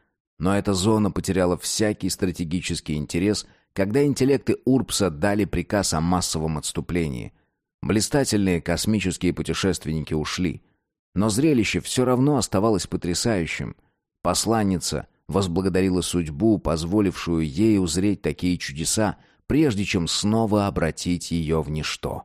Но эта зона потеряла всякий стратегический интерес, когда интеллекты Урбса дали приказ о массовом отступлении. Блистательные космические путешественники ушли. Но зрелище все равно оставалось потрясающим. Посланница возблагодарила судьбу, позволившую ей узреть такие чудеса, прежде чем снова обратить ее в ничто.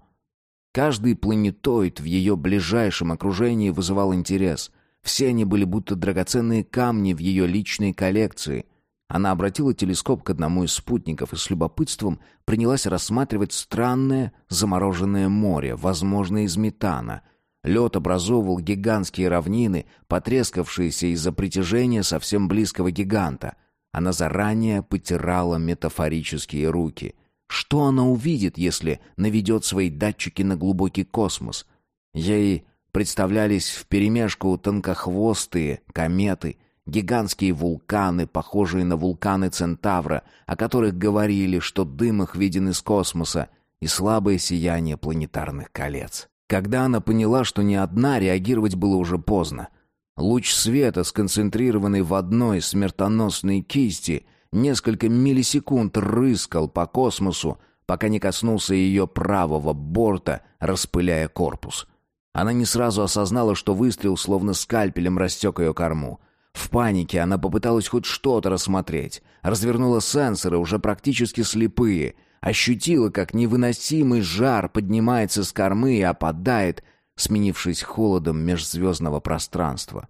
Каждый планетоид в ее ближайшем окружении вызывал интерес. Все они были будто драгоценные камни в ее личной коллекции. Она обратила телескоп к одному из спутников и с любопытством принялась рассматривать странное замороженное море, возможно, из метана. Лед образовывал гигантские равнины, потрескавшиеся из-за притяжения совсем близкого гиганта. Она заранее потирала метафорические руки. Что она увидит, если наведет свои датчики на глубокий космос? Ей представлялись вперемешку тонкохвостые кометы, гигантские вулканы, похожие на вулканы Центавра, о которых говорили, что дым их виден из космоса, и слабое сияние планетарных колец. Когда она поняла, что не одна, реагировать было уже поздно. Луч света, сконцентрированный в одной смертоносной кисти — несколько миллисекунд рыскал по космосу, пока не коснулся ее правого борта, распыляя корпус. Она не сразу осознала, что выстрел словно скальпелем растек ее корму. В панике она попыталась хоть что-то рассмотреть. Развернула сенсоры, уже практически слепые. Ощутила, как невыносимый жар поднимается с кормы и опадает, сменившись холодом межзвездного пространства.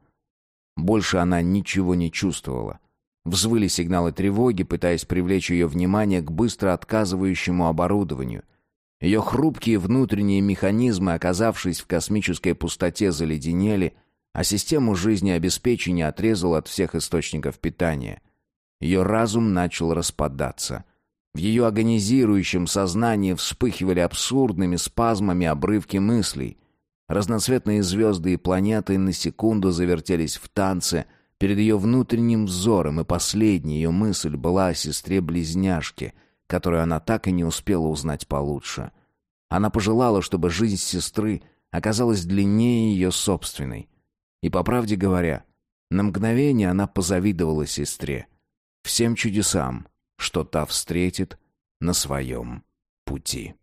Больше она ничего не чувствовала. Взвыли сигналы тревоги, пытаясь привлечь ее внимание к быстро отказывающему оборудованию. Ее хрупкие внутренние механизмы, оказавшись в космической пустоте, заледенели, а систему жизнеобеспечения отрезал от всех источников питания. Ее разум начал распадаться. В ее агонизирующем сознании вспыхивали абсурдными спазмами обрывки мыслей. Разноцветные звезды и планеты на секунду завертелись в танце перед ее внутренним взором, и последняя ее мысль была о сестре-близняшке — которую она так и не успела узнать получше. Она пожелала, чтобы жизнь сестры оказалась длиннее ее собственной. И, по правде говоря, на мгновение она позавидовала сестре. Всем чудесам, что та встретит на своем пути.